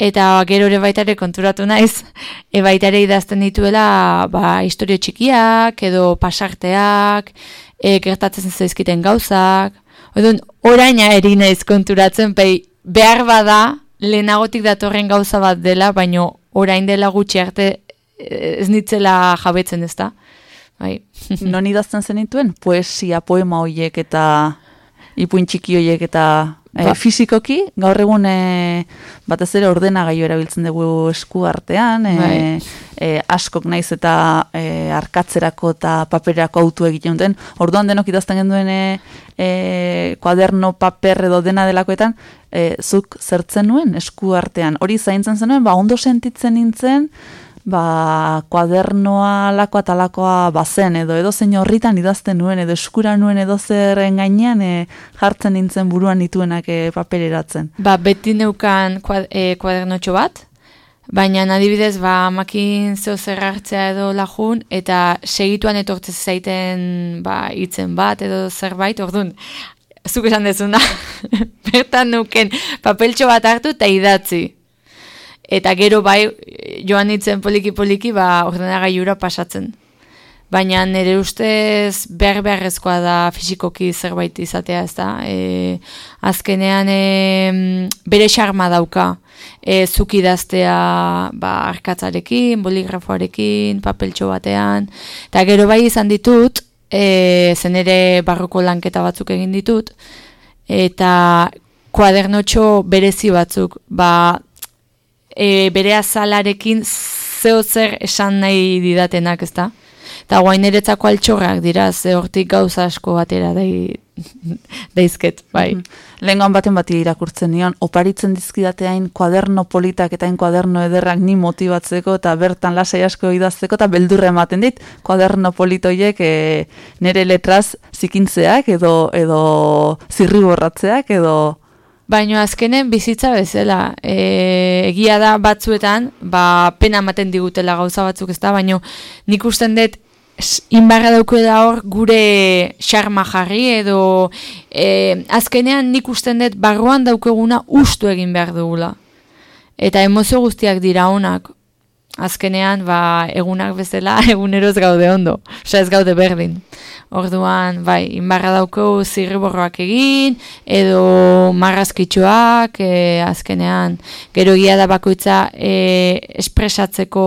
Eta gero ere baitare konturatu naiz, e baitare idazten dituela ba, historio txikiak, edo pasarteak, e, gertatzen zaizkiten gauzak. Odun, oraina eri naiz konturatzen, pei, behar bada, lehenagotik datorren gauza bat dela, baino orain dela gutxi arte ez nitzela jabetzen ez da. Bai. non idazten zenituen? Poesia, poema hoiek eta ipuin txiki hoiek eta e, Ba. fizikoki, gaur egun e, batez ere ordenagailu erabiltzen dugu esku artean, e, Bai. e, askok naiz eta e, arkatzerako eta paperako autu egiten duten, orduan denok idazten genduen e, e, kuaderno, paper edo dena delakoetan, e, zuk zertzen nuen esku artean. Hori zaintzen zenuen, ba, ondo sentitzen nintzen, ba, kuadernoa lakoa eta lakoa bazen, edo edo zein horritan idazten nuen, edo eskura nuen edo zerren gainean e, jartzen nintzen buruan nituenak e, papereratzen. Ba, beti neukan kuad, e, kuadernotxo bat, baina adibidez, ba, makin zeo zer hartzea edo lajun, eta segituan etortze zaiten ba, itzen bat edo zerbait, orduan, zuk esan dezuna, bertan neuken papeltxo bat hartu eta idatzi. Eta gero bai, joan nintzen poliki-poliki, ba, ordenagailura pasatzen. Baina nire ustez behar beharrezkoa da fisikoki zerbait izatea, ez da? E, azkenean e, bere xarma dauka. E, zuk idaztea ba, arkatzarekin, boligrafoarekin, papeltxo batean. Eta gero bai izan ditut, e, zen ere barroko lanketa batzuk egin ditut, eta kuadernotxo berezi batzuk, ba, e, bere azalarekin zeo zer esan nahi didatenak, ezta? Eta guain eretzako altxorrak dira, ze hortik gauza asko batera dai, daizket, bai. Mhm. Lehengoan baten bati irakurtzen nion, oparitzen dizkidateain kuaderno politak eta kuaderno ederrak ni motibatzeko eta bertan lasai asko idazteko eta beldurra ematen dit, kuaderno politoiek e, nire letraz zikintzeak edo, edo zirriborratzeak edo... Baina azkenen bizitza bezala, e, egia da batzuetan, ba, pena ematen digutela gauza batzuk ez da, baina nik usten dut inbarra daukuela hor gure xarma jarri edo e, azkenean nik usten dut barruan daukeguna ustu egin behar dugula. Eta emozio guztiak dira onak. Azkenean, ba, egunak bezala, eguneroz gaude ondo. Osea, ez gaude berdin. Orduan, bai, inbarra dauko zirriborroak egin, edo marrazkitxoak, e, azkenean, gero egia da bakoitza e, espresatzeko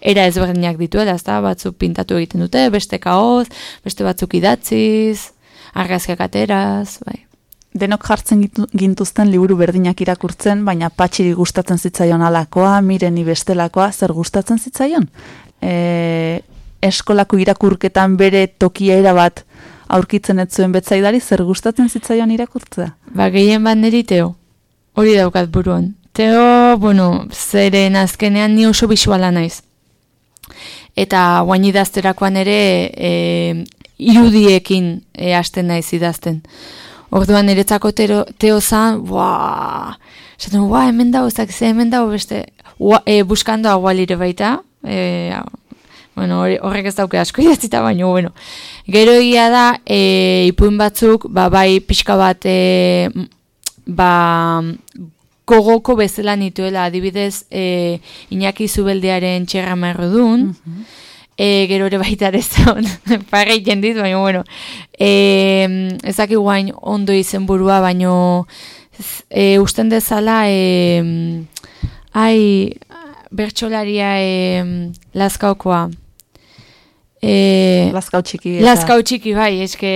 era ezberdinak dituela, ezta? batzuk pintatu egiten dute, beste kaoz, beste batzuk idatziz, argazkiak ateraz, bai. Denok jartzen gintuzten liburu berdinak irakurtzen, baina patxiri gustatzen zitzaion alakoa, mireni bestelakoa, zer gustatzen zitzaion? E, eskolako irakurketan bere tokia erabat aurkitzen ez zuen betzaidari, zer gustatzen zitzaion irakurtzea? Ba, gehien bat niri teo. Hori daukat buruan. Teo, bueno, zeren azkenean ni oso bisuala naiz. Eta guain idazterakoan ere e, irudiekin e, hasten naiz idazten. Orduan niretzako tero, teo zan, buah, esaten, buah, hemen dago, ezak ze hemen dago beste, Ua, e, buskando agualire baita, e, bueno, horrek ez dauke asko idatzita, baina, bueno. Gero egia da, e, ipuin batzuk, ba, bai pixka bat, e, ba, gogoko bezala nituela, adibidez, e, Iñaki Zubeldearen txerra marrodun, e, gero ere baita ere zaun, parra egiten dit, baina, bueno, e, ezak guain ondo izen burua, baina e, usten dezala, e, ai, bertxolaria e, laskaukoa, E, Lazkau txiki. eta- Lazkau txiki, bai, eske,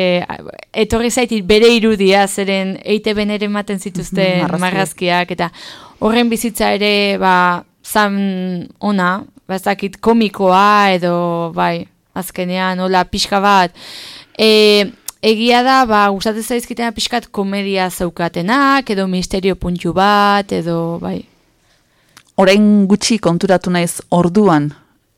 etorri zaitit bere irudia, zeren eite ere ematen zituzten marrazkiak, eta horren bizitza ere, ba, zan ona, ba, ez dakit komikoa, edo, bai, azkenean, hola, pixka bat, e, egia da, ba, gustatzen zaizkitena pixkat komedia zaukatenak, edo misterio puntu bat, edo, bai, orain gutxi konturatu naiz orduan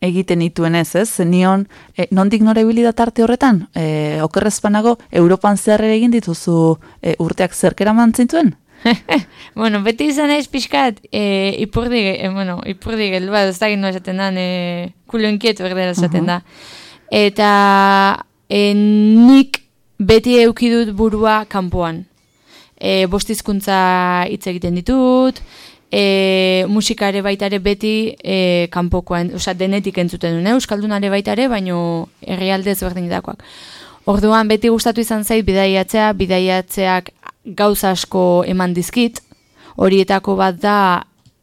egiten dituen ez? Zenion, e, nondik nora ibili da tarte horretan? E, okerrezpanago, Europan zehar egin dituzu e, urteak zerkera mantzintuen? bueno, beti izan naiz pixkat, e, ipurdi, e, bueno, ipurdi geldu bat, ez dakit no esaten da, e, kulo inkietu erdera esaten da. Eta e, nik beti euki dut burua kanpoan. E, bostizkuntza hitz egiten ditut, e, musikare baitare beti e, kanpokoan, osea, denetik entzuten duen? Euskaldunare baitare, baino herrialde ezberdinetakoak. Orduan beti gustatu izan zait bidaiatzea, bidaiatzeak gauza asko eman dizkit, horietako bat da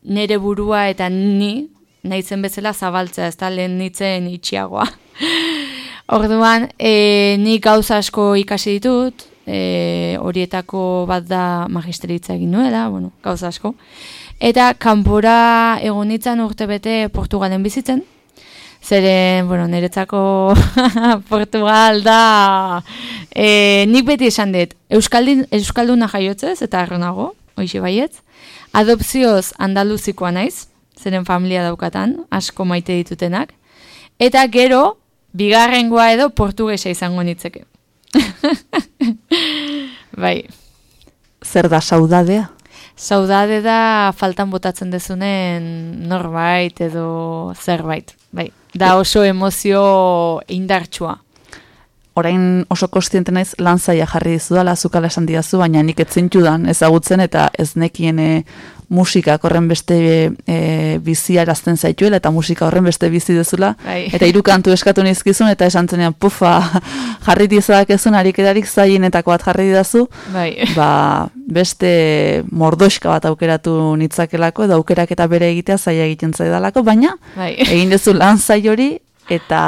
nere burua eta ni, naizen bezala zabaltzea, ez da lehen nitzen itxiagoa. Orduan, e, ni gauza asko ikasi ditut, e, horietako bat da magisteritza egin nuela, bueno, gauza asko. Eta kanpora egon nintzen urte bete Portugalen bizitzen, Zeren, bueno, niretzako Portugal da, e, nik beti esan dut, Euskaldin, Euskalduna jaiotzez, eta arronago, hoxe baietz, adopzioz andaluzikoa naiz, zeren familia daukatan, asko maite ditutenak, eta gero, bigarrengoa edo portugesa izango nitzeke. bai. Zer da saudadea? Saudade da faltan botatzen dezunen norbait edo zerbait. Bai. Da oso emozio indartsua. Orain oso kostiente naiz lan zaila jarri dizudala, azukala esan didazu, baina nik etzintudan ezagutzen eta ez nekien e, musika horren beste e, biziarazten zaituela eta musika horren beste bizi dezula. Bai. Eta hiru kantu eskatu nizkizun eta esan zenean, pufa, jarri dizakezun ariketarik zaienetako bat jarri didazu, Bai. ba, beste mordoxka bat aukeratu nitzakelako, edo aukerak eta bere egitea zaila egiten zaidalako, baina Bai. egin dezu lan zai hori eta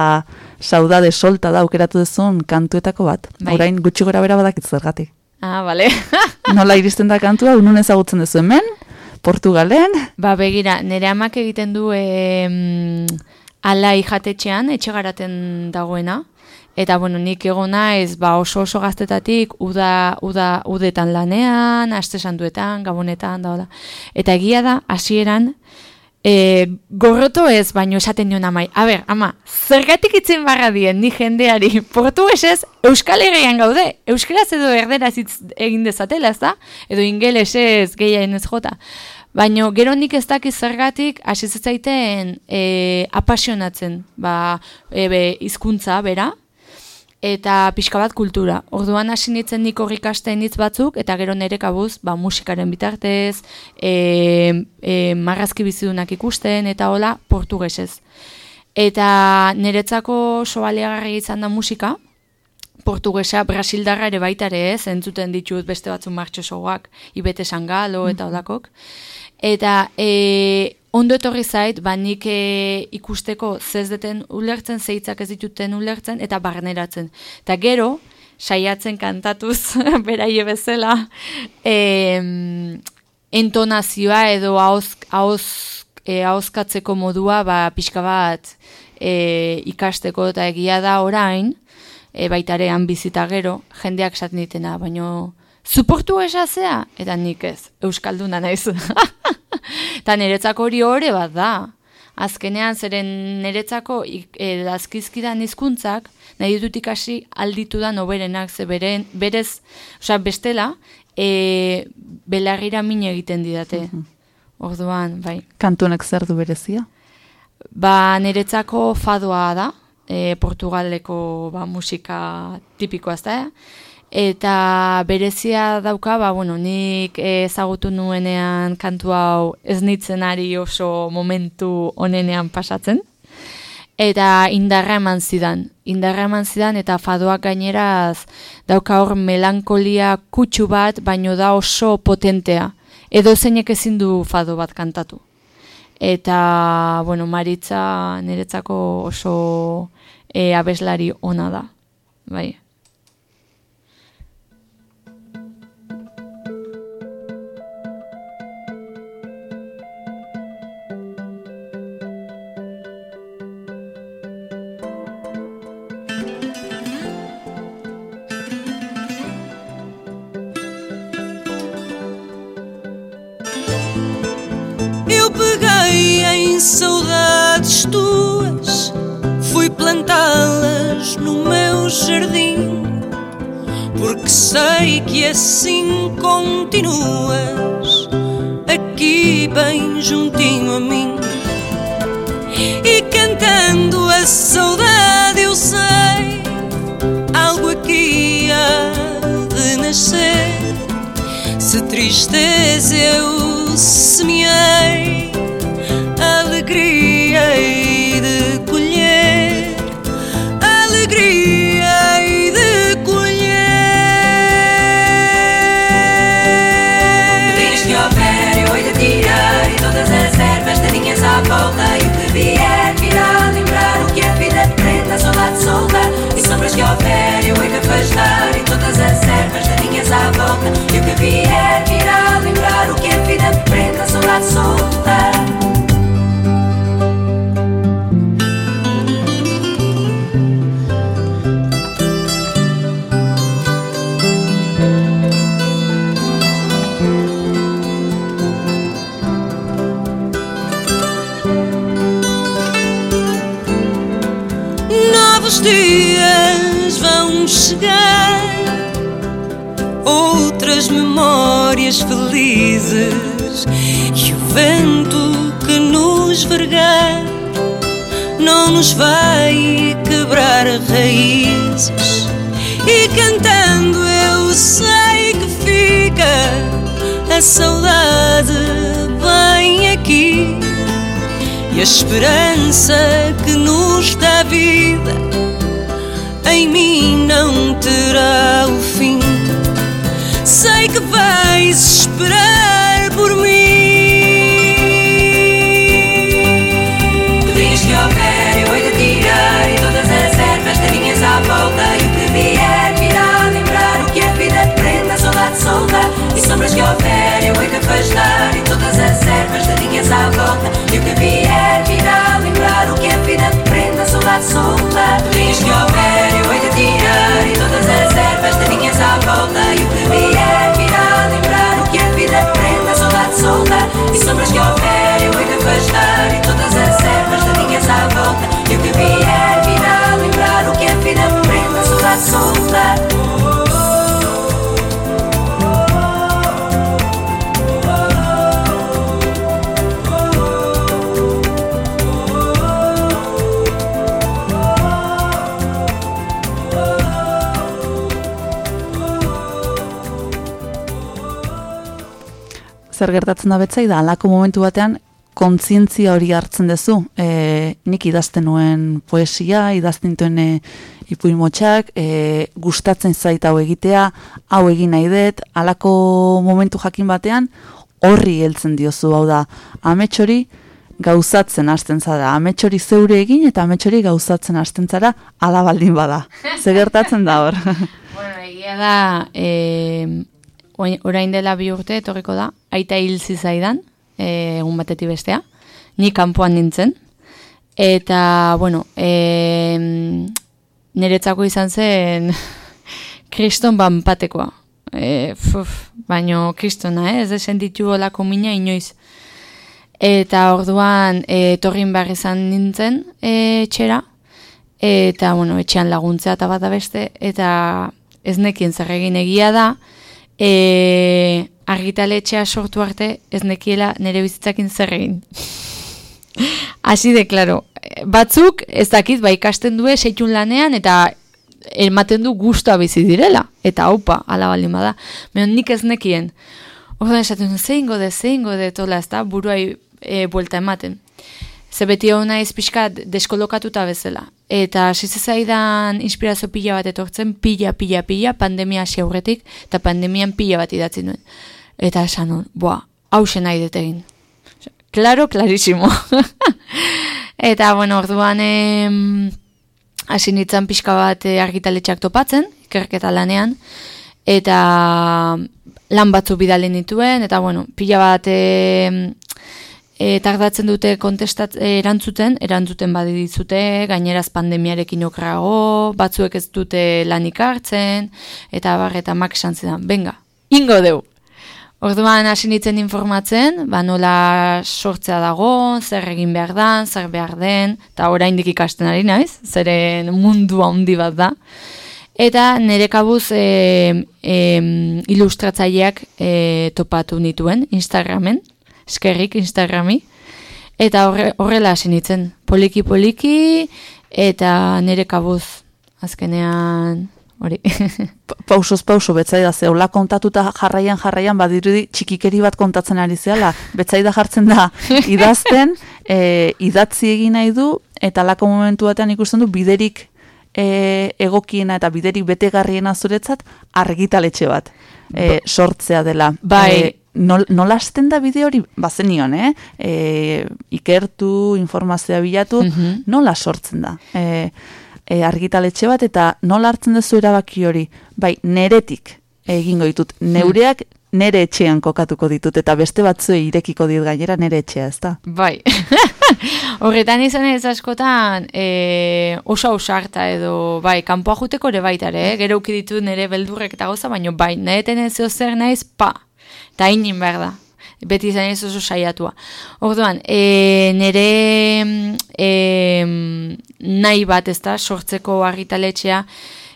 saudade solta da aukeratu duzun kantuetako bat. Bai. Orain gutxi gora bera badakit zergatik. Ah, bale. Nola iristen da kantua, unun ezagutzen duzu hemen, Portugalen, Ba, begira, nire amak egiten du e, alai jatetxean, etxe garaten dagoena, Eta, bueno, nik egon naiz, ba, oso oso gaztetatik, uda, uda, udetan lanean, aste santuetan, gabonetan, da, da. Eta egia da, hasieran, e, gorroto ez, baino esaten nion amai. A ber, ama, zergatik itzen barra dien, ni jendeari, portuguesez, euskal herrian gaude, euskaraz edo erderaz hitz egin dezatela, ez da? Edo ingelesez gehien ez jota. Baino, gero nik ez dakiz zergatik, hasi zitzaiten e, apasionatzen, ba, e, be, izkuntza, bera, eta pixka bat kultura. Orduan hasi nintzen nik horrik ikasten hitz batzuk, eta gero nire kabuz, ba, musikaren bitartez, e, e, marrazki bizidunak ikusten, eta hola, portugesez. Eta niretzako sobaliagarri izan da musika, portugesa, brasildarra ere baita ere ez, entzuten ditut beste batzun martxosoak, ibete sangalo eta holakok. Eta e, ondo etorri zait, ba nik e, ikusteko zezdeten ulertzen, zeitzak ez dituten ulertzen, eta barneratzen. Eta gero, saiatzen kantatuz, beraie bezala, e, entonazioa edo hauz, hauz, e, hauzkatzeko modua, ba, pixka bat e, ikasteko eta egia da orain, e, baitarean bizita gero, jendeak esaten ditena, baino, Zuportu esazea? Eta nik ez, Euskalduna naiz. Eta niretzako hori hori bat da. Azkenean, zeren niretzako e, azkizkidan hizkuntzak nahi dut ikasi alditudan oberenak, ze beren, berez, osea, bestela, e, belargira mine egiten didate. Orduan, bai. Kantunek zer du berezia? Ba, niretzako fadoa da, e, Portugaleko ba, musika tipikoa da, eta berezia dauka, ba, bueno, nik ezagutu nuenean kantu hau ez nitzen ari oso momentu onenean pasatzen, eta indarra eman zidan. Indarra eman zidan eta fadoak gaineraz dauka hor melankolia kutsu bat, baino da oso potentea. Edo zeinek ezin du fado bat kantatu. Eta, bueno, Maritza niretzako oso e, abeslari ona da. Bai. Saudades tuas, fui plantá-las no meu jardim, porque sei que assim continuas aqui bem juntinho a mim. E cantando a saudade, eu sei algo aqui há de nascer. Se tristeza eu semeei, Que houver, eu hei de afastar E todas as ervas daninhas à volta E o que vier virá lembrar O que a vida prenda, a saudade solta chegar, outras memórias felizes e o vento que nos vergar não nos vai quebrar raízes. E cantando eu sei que fica a saudade bem aqui. E a esperança que nos dá vida em mim não terá o fim. Sei que vais esperar por mim. Diz que houver, eu hei de tirar E todas as ervas daninhas à volta E o que vier virá lembrar O que a vida prenda, a saudade solta E sombras que houver, eu hei de afastar E todas as ervas daninhas à volta E o que vier virá lembrar O que açúcar, Prisco, Omério, hei de tirar e todas as ervas terrinhas à volta e o que vier é virá lembrar o que a vida prende, a saudade solta e sombras que houver eu hei de afastar. E todas as ervas terrinhas à volta Zer gertatzen da betzai da, alako momentu batean, kontzientzia hori hartzen duzu. E, nik idazten nuen poesia, idazten nuen e, ipuin motxak, e, gustatzen zait hau egitea, hau egin nahi dut, alako momentu jakin batean, horri heltzen diozu, hau da, amets hori gauzatzen hasten zara, amets hori zeure egin eta amets hori gauzatzen hasten zara, ala baldin bada. Ze gertatzen da hor. Bueno, egia da, e, orain dela bi urte etorriko da, aita hil zizaidan, e, egun batetik bestea, ni kanpoan nintzen, eta, bueno, e, niretzako izan zen kriston banpatekoa. E, fuf, baino kristona, eh? ez desen ditu olako mina inoiz. Eta orduan e, behar izan nintzen e, txera, eta bueno, etxean laguntzea eta bat beste, eta ez nekien zer egin egia da, e, argitaletxea sortu arte ez nekiela nire bizitzakin zer egin. Hasi de, klaro, batzuk ez dakit, ba ikasten due seitun lanean eta ematen du guztua bizi direla. Eta haupa, ala baldin bada. Menon nik ez nekien. Orduan esaten zein gode, zein gode, tola ez da, buruai e, buelta ematen. Ze beti hona ez pixka deskolokatuta bezala. Eta hasi zaidan inspirazio pila bat etortzen, pila, pila, pila, pandemia hasi aurretik, eta pandemian pila bat idatzi nuen. Eta esan nuen, boa, hause nahi dut egin. Claro, clarísimo. eta, bueno, orduan hasi nintzen pixka bat eh, argitaletxak topatzen, ikerketa lanean, eta lan batzu bidalen dituen, eta, bueno, pila bat e, tardatzen dute kontestat e, erantzuten, erantzuten badizute, gaineraz pandemiarekin okrago, batzuek ez dute lanik hartzen, eta bar, eta mak esan zidan, benga, ingo deu. Orduan hasi nintzen informatzen, ba nola sortzea dago, zer egin behar da, zer behar den, eta oraindik ikasten ari naiz, zeren mundu handi bat da. Eta nire kabuz e, e, ilustratzaileak e, topatu nituen Instagramen, eskerrik Instagrami, eta horre, horrela hasi nintzen, poliki-poliki, eta nire kabuz, azkenean, hori. Pa- Pausoz pauso, betzaida ze, hola kontatuta jarraian jarraian, badirudi txikikeri bat kontatzen ari zehala. Betzaida jartzen da, idazten, e, idatzi egin nahi du, eta lako momentu batean ikusten du biderik e, egokiena eta biderik betegarriena zuretzat argitaletxe bat e, sortzea dela. Bai. E, nol, nola hasten da bide hori, bazenion, eh? E, ikertu, informazioa bilatu, Mhm. nola sortzen da? E, e, argitaletxe bat eta nola hartzen duzu erabaki hori? Bai, neretik egingo ditut. Neureak nere etxean kokatuko ditut eta beste batzuei irekiko dit gainera nere etxea, ezta? Bai. Horretan izan ez askotan e, oso ausarta edo bai, kanpoa juteko ere baita ere, eh? gero uki ditu nire beldurrek eta goza, baino bai, naheten ez zer naiz, pa, eta inin behar da. Beti izan ez oso saiatua. Orduan, e, nire e, nahi bat ez da, sortzeko argitaletxea,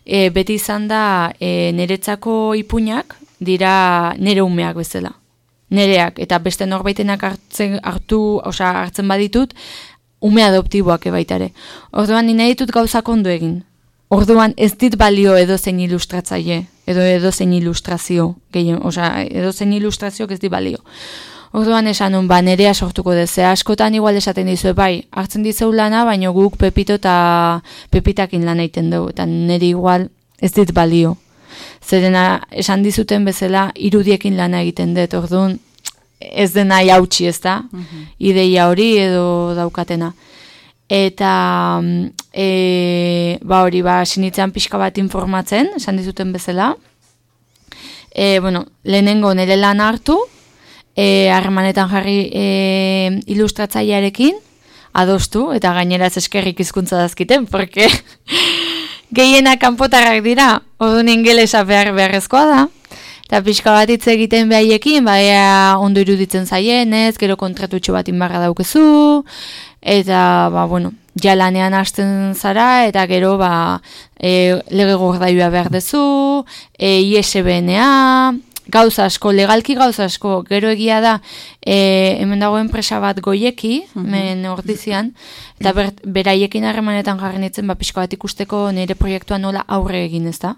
e, beti izan da e, niretzako ipuinak dira nire umeak bezala nereak eta beste norbaitenak hartzen hartu, osea hartzen baditut ume adoptiboak ebaitare. Orduan ni nahi ditut gauzak ondo egin. Orduan ez dit balio edo zein ilustratzaile, edo edo zein ilustrazio, gehien, osea edo zein ilustrazio ez di balio. Orduan esan nun, ba, nerea sortuko dut, ze askotan igual esaten dizu, bai, hartzen dizeu lana, baino guk pepito eta pepitakin lan egiten dugu, eta nire igual ez dit balio. Zerena, esan dizuten bezala, irudiekin lana egiten dut, orduan, ez dena jautsi ez da, ideia hori edo daukatena. Eta, mm, e, ba hori, ba, sinitzen pixka bat informatzen, esan dizuten bezala. E, bueno, lehenengo nire lan hartu, e, harremanetan jarri e, ilustratzailearekin, adostu, eta gainera ez eskerrik hizkuntza dazkiten, porque gehienak kanpotarrak dira, odun ingelesa behar beharrezkoa da, eta pixka bat hitz egiten behaiekin, ba, ea ondo iruditzen zaien, ez, gero kontratutxo bat inbarra daukezu, eta, ba, bueno, ja lanean hasten zara, eta gero, ba, e, lege gordaioa behar dezu, e, ISBNA, gauza asko, legalki gauza asko, gero egia da, e, hemen dago enpresa bat goieki, hemen ordizian, eta ber, beraiekin harremanetan jarri nintzen, ba, pixka bat ikusteko nire proiektua nola aurre egin ez da.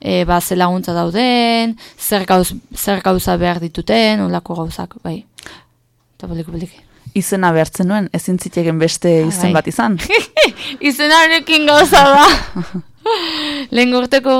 e, ba, ze laguntza dauden, zer, gauz, zer gauza behar dituten, olako gauzak, bai. Eta poliki poliki. Izena behartzen nuen, ezin zitekeen beste izen bai. bat izan. Izenarekin gauza da. Lehen urteko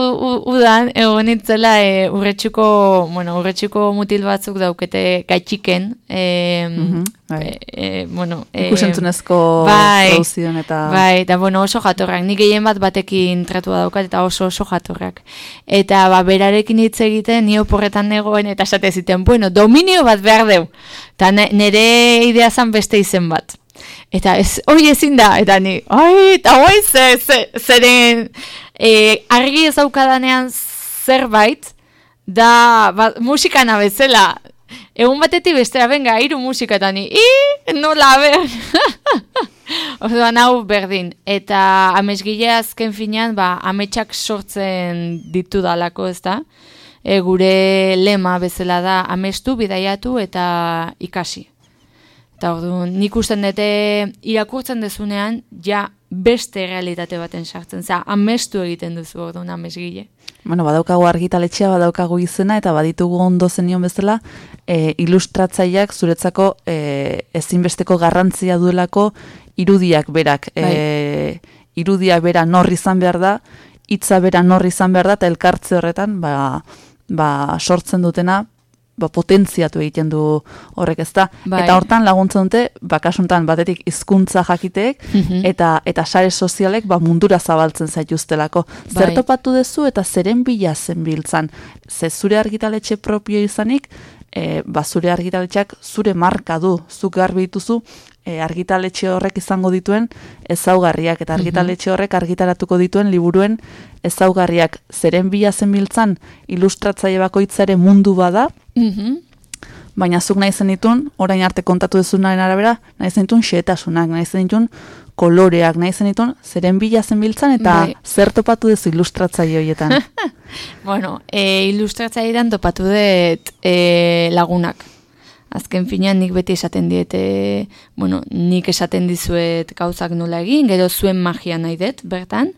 udan, egon itzela e, urretxuko, bueno, urretxuko mutil batzuk daukete gaitxiken, e, Mhm, bai. e, e, bueno, e, Ikusentzunezko bai, eta... Bai, eta bueno, oso jatorrak, nik gehien bat batekin tratua daukat eta oso oso jatorrak. Eta ba, berarekin hitz egiten, ni oporretan negoen eta esate ziten, bueno, dominio bat behar deu. Eta nere idea zan beste izen bat. Eta ez, hori ezin da, eta ni, ai, eta hoi ze, ze, zeren e, argi ez daukadanean zerbait, da ba, musikana bezala, egun batetik bestera, benga, hiru musika eta ni, i, nola, ber. Orduan hau berdin. Eta amesgile azken finean, ba, ametsak sortzen ditu dalako, ez da? E, gure lema bezala da amestu, bidaiatu eta ikasi. Eta orduan, nik usten dute irakurtzen dezunean, ja beste realitate baten sartzen. Za, amestu egiten duzu orduan amesgile. Bueno, badaukagu argitaletxea, badaukagu izena, eta baditugu ondo zenion bezala, e, ilustratzaileak zuretzako e, ezinbesteko garrantzia duelako irudiak berak. E, irudia bera nor izan behar da, hitza bera nor izan behar da, eta elkartze horretan, ba, ba, sortzen dutena, ba, potentziatu egiten du horrek ez da. Bai. Eta hortan laguntzen dute, bakasuntan batetik hizkuntza jakiteek, Mhm. eta eta sare sozialek ba, mundura zabaltzen zaituztelako. Zer Bai. topatu duzu eta zeren bila zen biltzan. Ze zure argitaletxe propio izanik, e, ba, zure argitaletxeak zure marka du, zuk garbi dituzu, e, argitaletxe horrek izango dituen ezaugarriak, eta argitaletxe horrek argitaratuko dituen liburuen ezaugarriak. Zeren bila zen biltzan, ilustratzaile bakoitzare mundu bada, Mhm. baina zuk nahi zenitun, orain arte kontatu duzunaren arabera, nahi zenitun xehetasunak, nahi zenitun koloreak, nahi zenitun zeren bila zen biltzan, eta Bai. zer topatu duzu ilustratzaile horietan. Bueno, e, ilustratzailean topatu dut e, lagunak. Azken finean nik beti esaten diete, bueno, nik esaten dizuet gauzak nola egin, gero zuen magia nahi dut, bertan.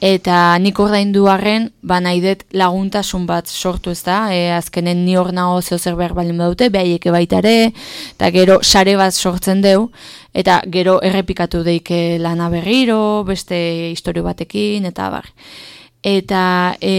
Eta nik ordaindu arren, ba nahi dut laguntasun bat sortu ez da, e, azkenen ni hor nago zeo zer behar balin badute, behaieke baitare, eta gero sare bat sortzen deu, eta gero errepikatu deike lana berriro, beste historio batekin, eta bar. Eta, e,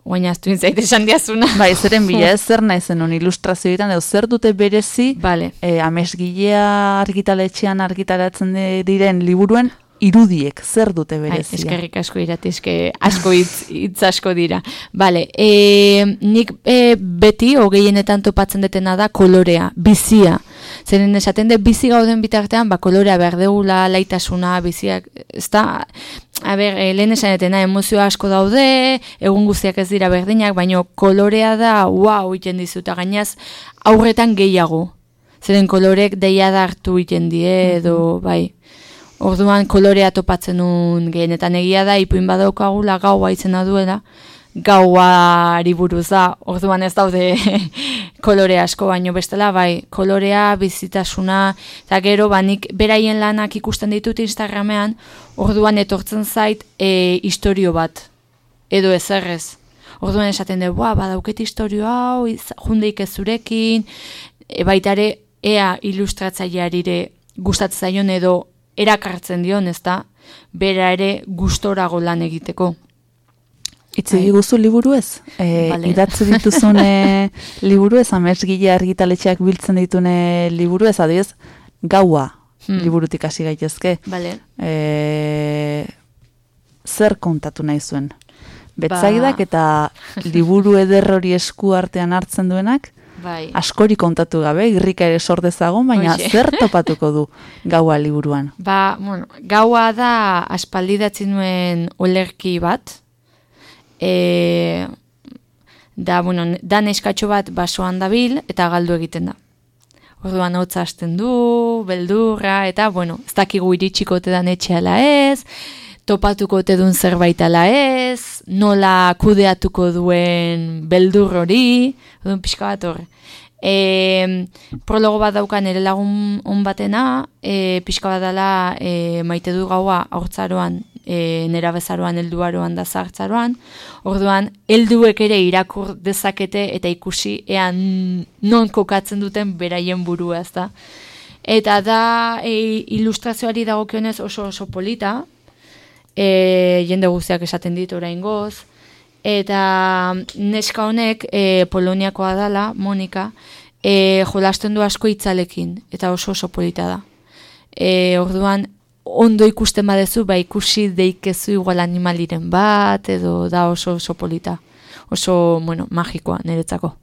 guain aztu inzait esan diazuna. bai, zeren bila, ez zer nahi zenun ilustrazioetan, edo zer dute berezi, vale. e, amesgilea argitaletxean argitaratzen de- diren liburuen, irudiek, zer dute Ai, berezia. eskerrik asko irati, eske asko hitz, hitz asko dira. Vale, e, nik e, beti, hogeienetan topatzen detena da kolorea, bizia. Zeren esaten de bizi gauden bitartean, ba, kolorea behar degula, laitasuna, biziak, ez da, a ber, e, lehen esan etena, emozio asko daude, egun guztiak ez dira berdinak, baino kolorea da, wow, iten dizuta, gainaz, aurretan gehiago. Zeren kolorek deia da hartu iten die, edo, bai. Orduan kolorea topatzen nun gehienetan egia da, ipuin badaukagula gaua izena duela, gauari buruz da, orduan ez daude kolore asko, baino bestela, bai, kolorea, bizitasuna, eta gero, ba, nik beraien lanak ikusten ditut Instagramean, orduan etortzen zait e, historio bat, edo ezerrez. Orduan esaten dugu, ba, badauket historio hau, iz- jundeik zurekin, e, baitare, ea ilustratzailearire gustatzen zaion edo erakartzen dion, ezta? Bera ere gustorago lan egiteko. Itzi diguzu liburu ez? E, Vale. Idatzi dituzun e, liburu ez, amesgile argitaletxeak biltzen ditune liburu ez, adioz, gaua Hmm. liburutik hasi gaitezke. Vale. E, zer kontatu nahi zuen? Betzaidak Ba. eta liburu eder hori esku artean hartzen duenak, Bai. askori kontatu gabe, irrika ere sor dezagon, baina Hoxe. zer topatuko du gaua liburuan? Ba, bueno, gaua da aspaldi datzi nuen olerki bat. E, da, bueno, da neskatxo bat basoan dabil eta galdu egiten da. Orduan hotza hasten du, beldurra, eta, bueno, ez dakigu iritsiko ote dan etxeala ez, topatuko ote duen zerbait ala ez, nola kudeatuko duen beldur hori, orduan pixka bat hor. E, prologo bat daukan ere lagun on batena, e, pixka bat dela e, maite du gaua haurtzaroan e, nera bezaroan helduaroan da zartzaroan, orduan helduek ere irakur dezakete eta ikusi ean non kokatzen duten beraien burua ez da. Eta da e, ilustrazioari dagokionez oso oso polita, e, jende guztiak esaten dit orain goz, eta neska honek e, Poloniakoa dala, Monika, e, jolasten du asko itzalekin, eta oso oso polita da. E, orduan, ondo ikusten badezu, ba ikusi deikezu igual animaliren bat, edo da oso oso polita. Oso, bueno, magikoa niretzako.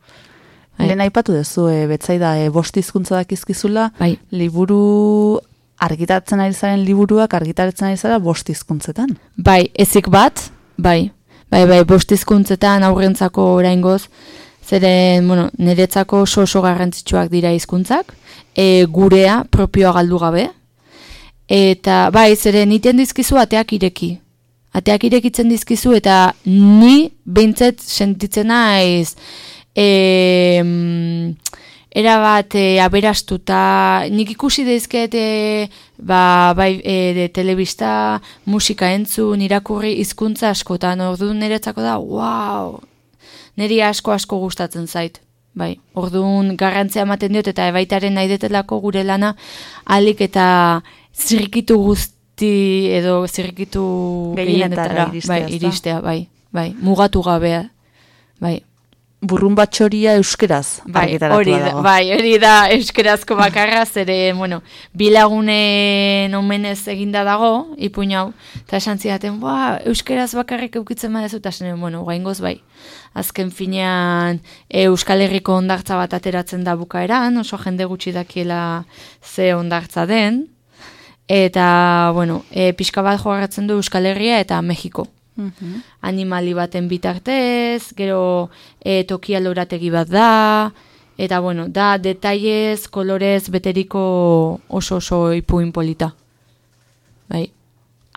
Bai. Lehen aipatu duzu, e, betzaida, e, bost hizkuntza dakizkizula, bai. liburu argitaratzen ari zaren liburuak argitaratzen ari zara bost hizkuntzetan. Bai, ezik bat, bai. Bai, bai, bost hizkuntzetan aurrentzako oraingoz, zeren, bueno, niretzako oso oso garrantzitsuak dira hizkuntzak, e, gurea propioa galdu gabe, eta bai, zeren iten dizkizu ateak ireki. Ateak irekitzen dizkizu eta ni behintzet sentitzen naiz e, era bat e, aberastuta, nik ikusi daizket e, ba, bai, e, de telebista musika entzun, irakurri hizkuntza askotan, orduan niretzako da, wow, niri asko asko gustatzen zait. Bai, orduan garrantzia ematen diot eta ebaitaren nahi detelako gure lana alik eta zirrikitu guzti edo zirrikitu Gehienetara bai, iristea, bai, bai, mugatu gabea, bai. Burrun batxoria euskeraz Bai, hori da, dago. bai, hori da euskerazko bakarra, zere, bueno, bilagunen omenez eginda dago, ipuin hau, eta esan zidaten, ba, euskeraz bakarrik eukitzen badezu, eta esan, bueno, gaingoz bai. Azken finean, e, Euskal Herriko ondartza bat ateratzen da bukaeran, oso jende gutxi dakiela ze ondartza den, eta, bueno, e, pixka bat jogarratzen du Euskal Herria eta Mexiko Mhm. animali baten bitartez, gero e, tokia lorategi bat da, eta bueno, da detailez, kolorez beteriko oso oso ipuin polita. Bai.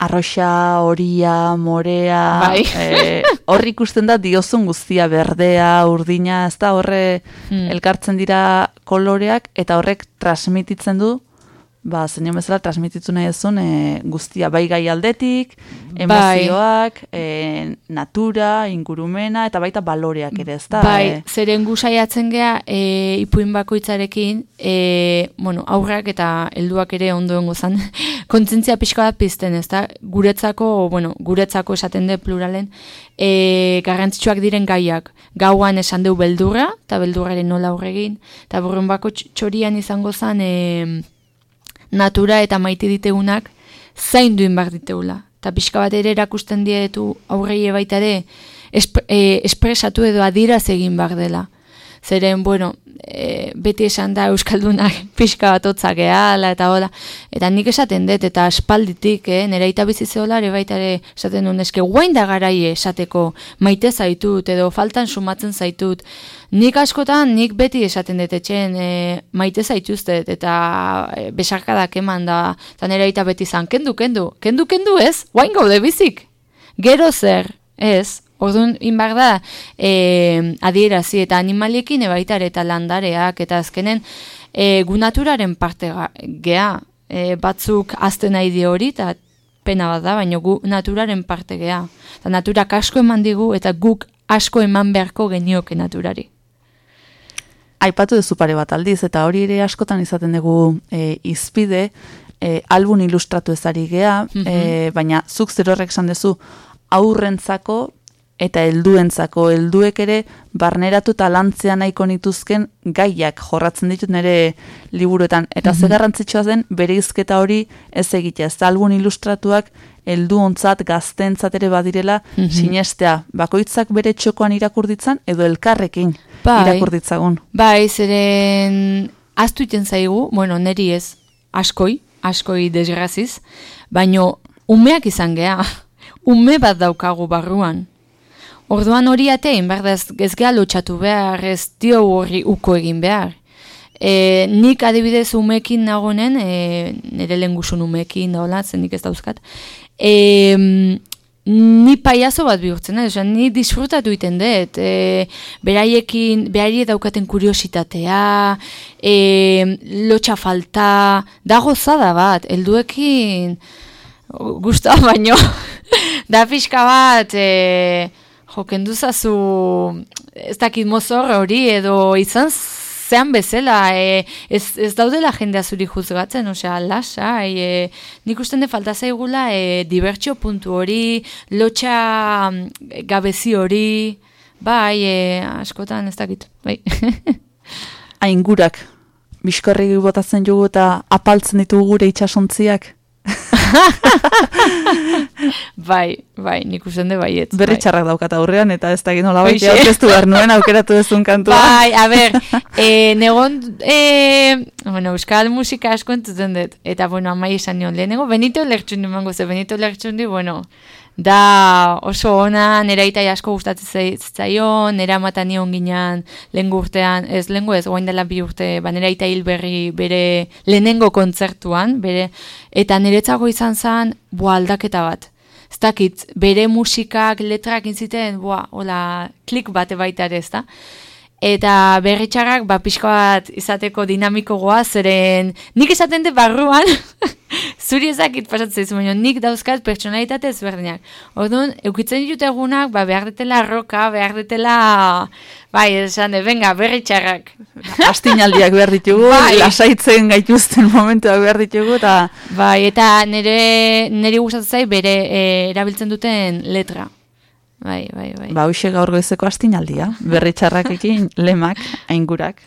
Arroxa, horia, morea, Bai. eh, hor ikusten da diozun guztia, berdea, urdina, ez da horre Hmm. elkartzen dira koloreak, eta horrek transmititzen du, ba, zein bezala transmititu nahi ezun e, guztia, bai gai aldetik, emozioak, e, natura, ingurumena, eta baita baloreak ere, ez da? bai, eh? zeren gu saiatzen gea e, ipuin bakoitzarekin, e, bueno, aurrak eta helduak ere ondoen gozan, kontzentzia pixka bat pizten, ez da? Guretzako, bueno, guretzako esaten de pluralen, e, garrantzitsuak diren gaiak. Gauan esan deu beldurra, eta beldurraren nola aurregin, eta burrun bako tx- txorian izango zen, e, natura eta maite diteunak zainduin behar diteula. Eta pixka bat ere erakusten dietu aurrei baita ere esp e, espresatu edo adiraz egin behar dela. Zeren, bueno, e, beti esan da Euskaldunak pixka bat hotza gehala eta hola. Eta nik esaten dut, eta aspalditik, eh, nire aita bizizeola ere baita ere esaten duen, eske guain da garaie esateko maite zaitut edo faltan sumatzen zaitut. Nik askotan, nik beti esaten dut etxen e, maite zaituztet eta e, besarkadak eman da, eta nire aita beti zan, kendu, kendu, kendu, kendu ez, guain gaude bizik. Gero zer, ez, Orduan, inbar da, e, adierazi eta animaliekin ebaitare eta landareak, eta azkenen e, gu naturaren parte gea. E, batzuk azten nahi di hori, eta pena bat da, baina gu naturaren parte gea. Eta naturak asko eman digu, eta guk asko eman beharko genioke naturari. Aipatu duzu pare bat aldiz, eta hori ere askotan izaten dugu e, izpide, e, albun ilustratu ezari gea, Mhm. e, baina zuk zer horrek esan duzu aurrentzako eta helduentzako helduek ere barneratu eta lantzea nahiko nituzken gaiak jorratzen ditut nire liburuetan. Eta ze Mhm. garrantzitsua zen bere izketa hori ez egitea. Ez da albun ilustratuak heldu ontzat, gaztentzat ere badirela Mhm. sinestea. Bakoitzak bere txokoan irakur ditzan edo elkarrekin Bai. irakur ditzagun. Bai, zeren aztu iten zaigu, bueno, neri ez, askoi, askoi desgraziz, baino umeak izan gea, ume bat daukagu barruan. Orduan hori atein, behar ez, geha lotxatu behar, ez dio horri uko egin behar. E, nik adibidez umekin nagonen, e, nire lengusun umekin da zen nik ez dauzkat, e, ni paiazo bat bihurtzen, eh? Osea, ni disfrutatu iten dut, e, beraiekin, beraiek daukaten kuriositatea, e, lotxa falta, da gozada bat, helduekin gusta baino, da pixka bat, e, jo, kendu zazu, ez dakit mozor hori, edo izan zean bezala, e, ez, ez daudela jendea zuri juzgatzen, osea, lasai, e, nik usten de falta zaigula e, dibertsio puntu hori, lotxa mm, gabezi hori, bai, e, askotan ez dakit, bai. Aingurak, bizkorri botatzen jugu eta apaltzen ditugu gure itxasontziak. bai, bai, nik usten de baietz. Berri bai. txarrak daukat aurrean, eta ez dakit nola baita aurkeztu behar nuen aukeratu duzun kantua. Bai, a ber, e, negon, e, bueno, euskal musika asko entzuten dut, eta, bueno, amai esan nion, lehenengo, Benito Lertxundi mango ze, Benito Lertxundi, bueno, da oso ona, nera itai asko gustatzen zai- zitzaion, nera matan nion ginean lehen urtean, ez lehen ez, guain dela bi urte, ba, nera itai hil berri bere lehenengo kontzertuan, bere, eta niretzako izan zen, boa aldaketa bat. Ez dakit, bere musikak, letrak intziten, boa, hola, klik bate baita ere, ez da? Eta berritxarrak, ba, pixko bat izateko dinamiko goa, zeren nik esaten dut barruan, zuri ezakit pasatzen zaizu, baina nik dauzkat pertsonalitate ezberdinak. Orduan, eukitzen ditut egunak, ba, behar detela roka, behar detela, bai, esan de, venga, berritxarrak. Astinaldiak behar ditugu, Bai. lasaitzen gaituzten momentuak behar ditugu, eta Bai, eta nire, nire gustatzen zai bere e, erabiltzen duten letra. Bai, bai, bai. ba, hoxe gaur goizeko astinaldia, berri txarrakekin, lemak, aingurak.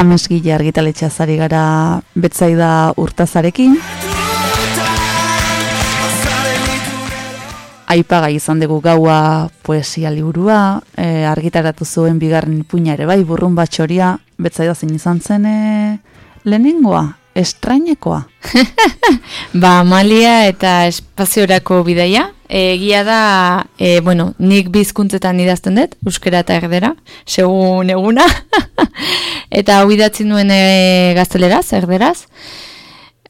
Amesgile argitaletxea zari gara betzaida urtazarekin. Aipagai izan dugu gaua poesia liburua, e, argitaratu zuen bigarren ipuina ere bai, burrun batxoria, betzaida zein izan zen e, lehenengoa, estrainekoa. Ba, Amalia eta espaziorako bidaia. Egia da, e, bueno, nik bizkuntzetan idazten dut, euskera eta erdera, segun eguna. eta hau idatzi nuen e, gazteleraz, erderaz.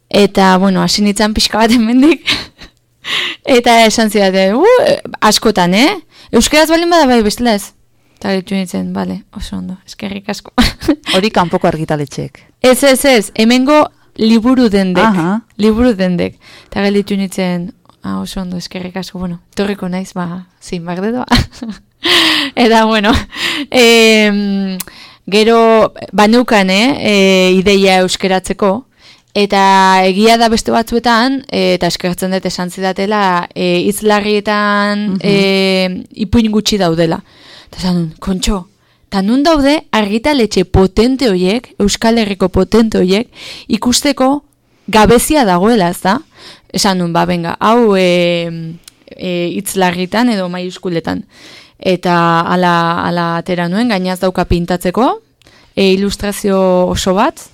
Eta, bueno, hasi nintzen pixka bat hemendik. eta esan zidaten, uh, askotan, eh? Euskeraz balin bada bai bestela ez. Eta gaitu nintzen, bale, oso ondo, eskerrik asko. Hori kanpoko argitaletxeek. Ez, ez, ez, hemengo liburu dendek. Aha. Liburu dendek. Eta gelditu nintzen, ah, oso ondo, eskerrik asko, bueno, torriko naiz, ba, zin, bagdedoa. Eta, bueno, em, gero, baneukan, eh, e, ideia euskeratzeko, eta egia da beste batzuetan, e, eta eskertzen dut esan zidatela, e, itzlarrietan e, ipuin gutxi daudela. Eta esan, kontxo, eta nun daude argitaletxe potente hoiek, Euskal Herriko potente hoiek, ikusteko gabezia dagoela, ez da? Esan nun, ba, venga, hau e, e, itzlarritan edo maiuskuletan. Eta ala, ala atera nuen, gainaz dauka pintatzeko, e, ilustrazio oso bat,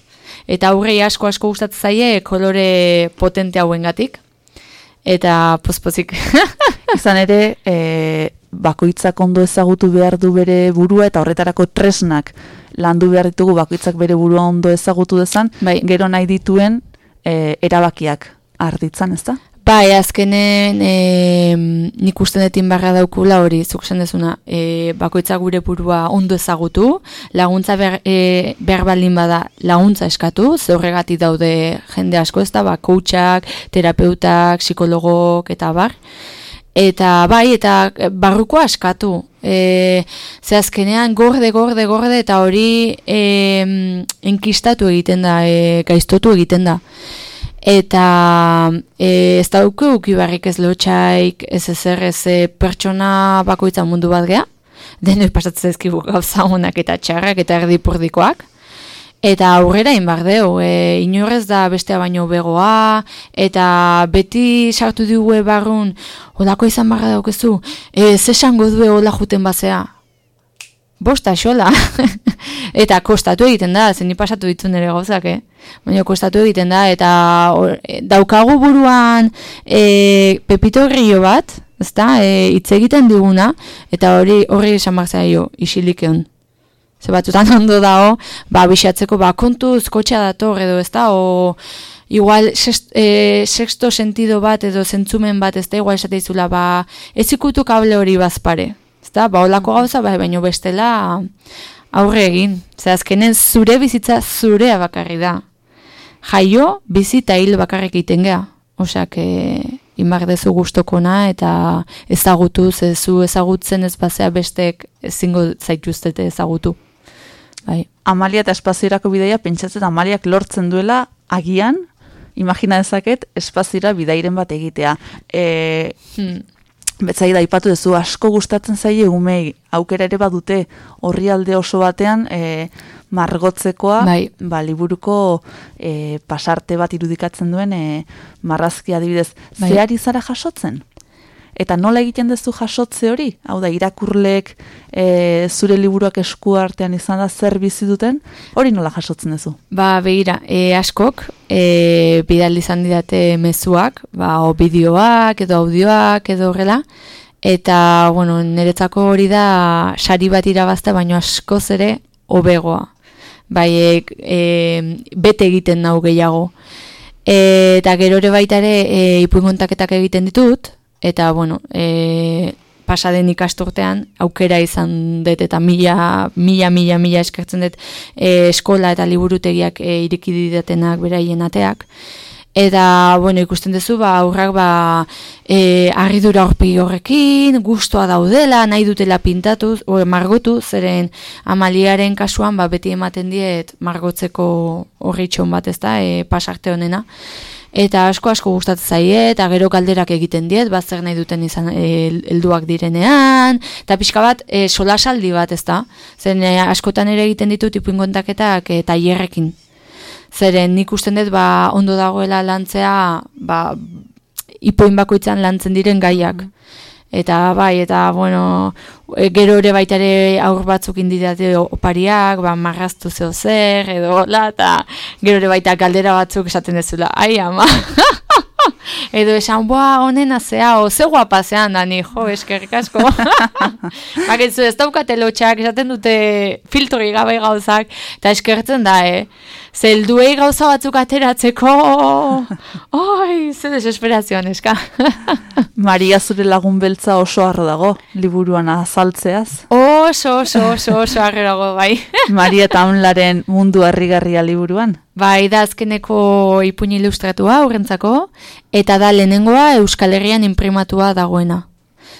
eta aurrei asko asko gustatzen zaie kolore potente hauengatik. Eta pozpozik. Izan ere, e, bakoitzak ondo ezagutu behar du bere burua eta horretarako tresnak landu behar ditugu bakoitzak bere burua ondo ezagutu dezan, bai. gero nahi dituen e, erabakiak arditzan, ez da? Bai, azkenen e, nik usten detin barra daukula hori, zuk dezuna, e, bakoitza gure burua ondo ezagutu, laguntza ber, e, behar baldin bada laguntza eskatu, ze horregatik daude jende asko ez da, ba, coachak, terapeutak, psikologok eta bar. Eta bai, eta barruko askatu. E, ze azkenean gorde, gorde, gorde, eta hori e, enkistatu egiten da, e, gaiztotu egiten da. Eta e, ez dauke ukibarrik ez lotxaik, ez ezer, ez e, pertsona bakoitza mundu bat geha. Denoi pasatzen ezkigu gauza honak eta txarrak eta erdipurdikoak. Eta aurrera inbardeu, e, inorez da bestea baino begoa, eta beti sartu dugu barrun, holako izan barra daukezu, e, zesango due hola juten bazea. Bosta xola. eta kostatu egiten da, zen ni pasatu ditu nire gauzak, eh? Baina kostatu egiten da, eta or, e, daukagu buruan e, pepito grillo bat, ezta, e, egiten diguna, eta hori horri esan behar zaio, isilik egon. Ze batutan ondo dago, ba, bixatzeko, ba, kontuz, kotxea dator edo, ez da, o, igual, sest, e, sexto sentido bat edo zentzumen bat, ez da, igual esate izula, ba, ez ikutu kable hori bazpare, ez da, ba, olako gauza, ba, baino bestela aurre egin. Ze azkenen zure bizitza zurea bakarri da. Jaio, bizi eta hil bakarrik egiten gea. Osak, e, inbar dezu guztokona eta ezagutu, zezu ezagutzen ez bazea bestek ezingo zaituztete ezagutu. Bai. Amalia eta espaziorako bidaia pentsatzen Amaliak lortzen duela agian, imagina dezaket, espazira bidairen bat egitea. E, hmm. Betzai da ipatu duzu asko gustatzen zaie umei aukera ere badute orrialde oso batean e, margotzekoa Bai. ba, liburuko e, pasarte bat irudikatzen duen e, marrazki adibidez Bai. zehar izara jasotzen eta nola egiten duzu jasotze hori hau da irakurleek e, zure liburuak esku artean izan da zer bizi duten hori nola jasotzen duzu Ba, begira, e, askok, e, bidali izan didate mezuak, ba, o bideoak, edo audioak, edo horrela, eta, bueno, niretzako hori da sari bat irabazta, baino askoz ere hobegoa. Bai, e, e, bete egiten nau gehiago. E, eta gero ere baita ere e, ipuinkontaketak egiten ditut, eta, bueno, e, pasaden ikasturtean aukera izan dut eta mila, mila, mila, mila eskertzen dut e, eskola eta liburutegiak e, ireki didatenak beraien ateak. Eta, bueno, ikusten duzu, ba, aurrak, ba, e, arridura horpegi horrekin, gustoa daudela, nahi dutela pintatuz, o, margotu, zeren amaliaren kasuan, ba, beti ematen diet margotzeko horritxon bat, ez da, e, pasarte honena. Eta asko asko gustatzen zaie eta gero galderak egiten diet, bat zer nahi duten izan e, helduak direnean, eta pixka bat e, solasaldi bat, ez da? Zen e, askotan ere egiten ditut ipuinkontaketak e, tailerrekin. Zeren nik usten dut ba, ondo dagoela lantzea ba, ipuin bakoitzan lantzen diren gaiak. Eta bai, eta bueno, e, gero ere baita ere aur batzuk indidate opariak, ba, marraztu zeo zer, edo hola, eta gero ere baita galdera batzuk esaten dezula, ai ama, Edo esan, boa, honena zea, o, ze guapa zean da ni, jo, eskerrik asko. Bakitzu, ez daukate lotxak, esaten dute filtri gabe gauzak, eta eskertzen da, eh? Zelduei gauza batzuk ateratzeko, oi, ze desesperazioan, eska. Maria zure lagun beltza oso harro dago, liburuan azaltzeaz. Oso, oso, oso, oso arrerago, bai. Maria Taunlaren mundu harrigarria liburuan. Bai, da azkeneko ipuin ilustratua horrentzako, eta da lehenengoa Euskal Herrian imprimatua dagoena.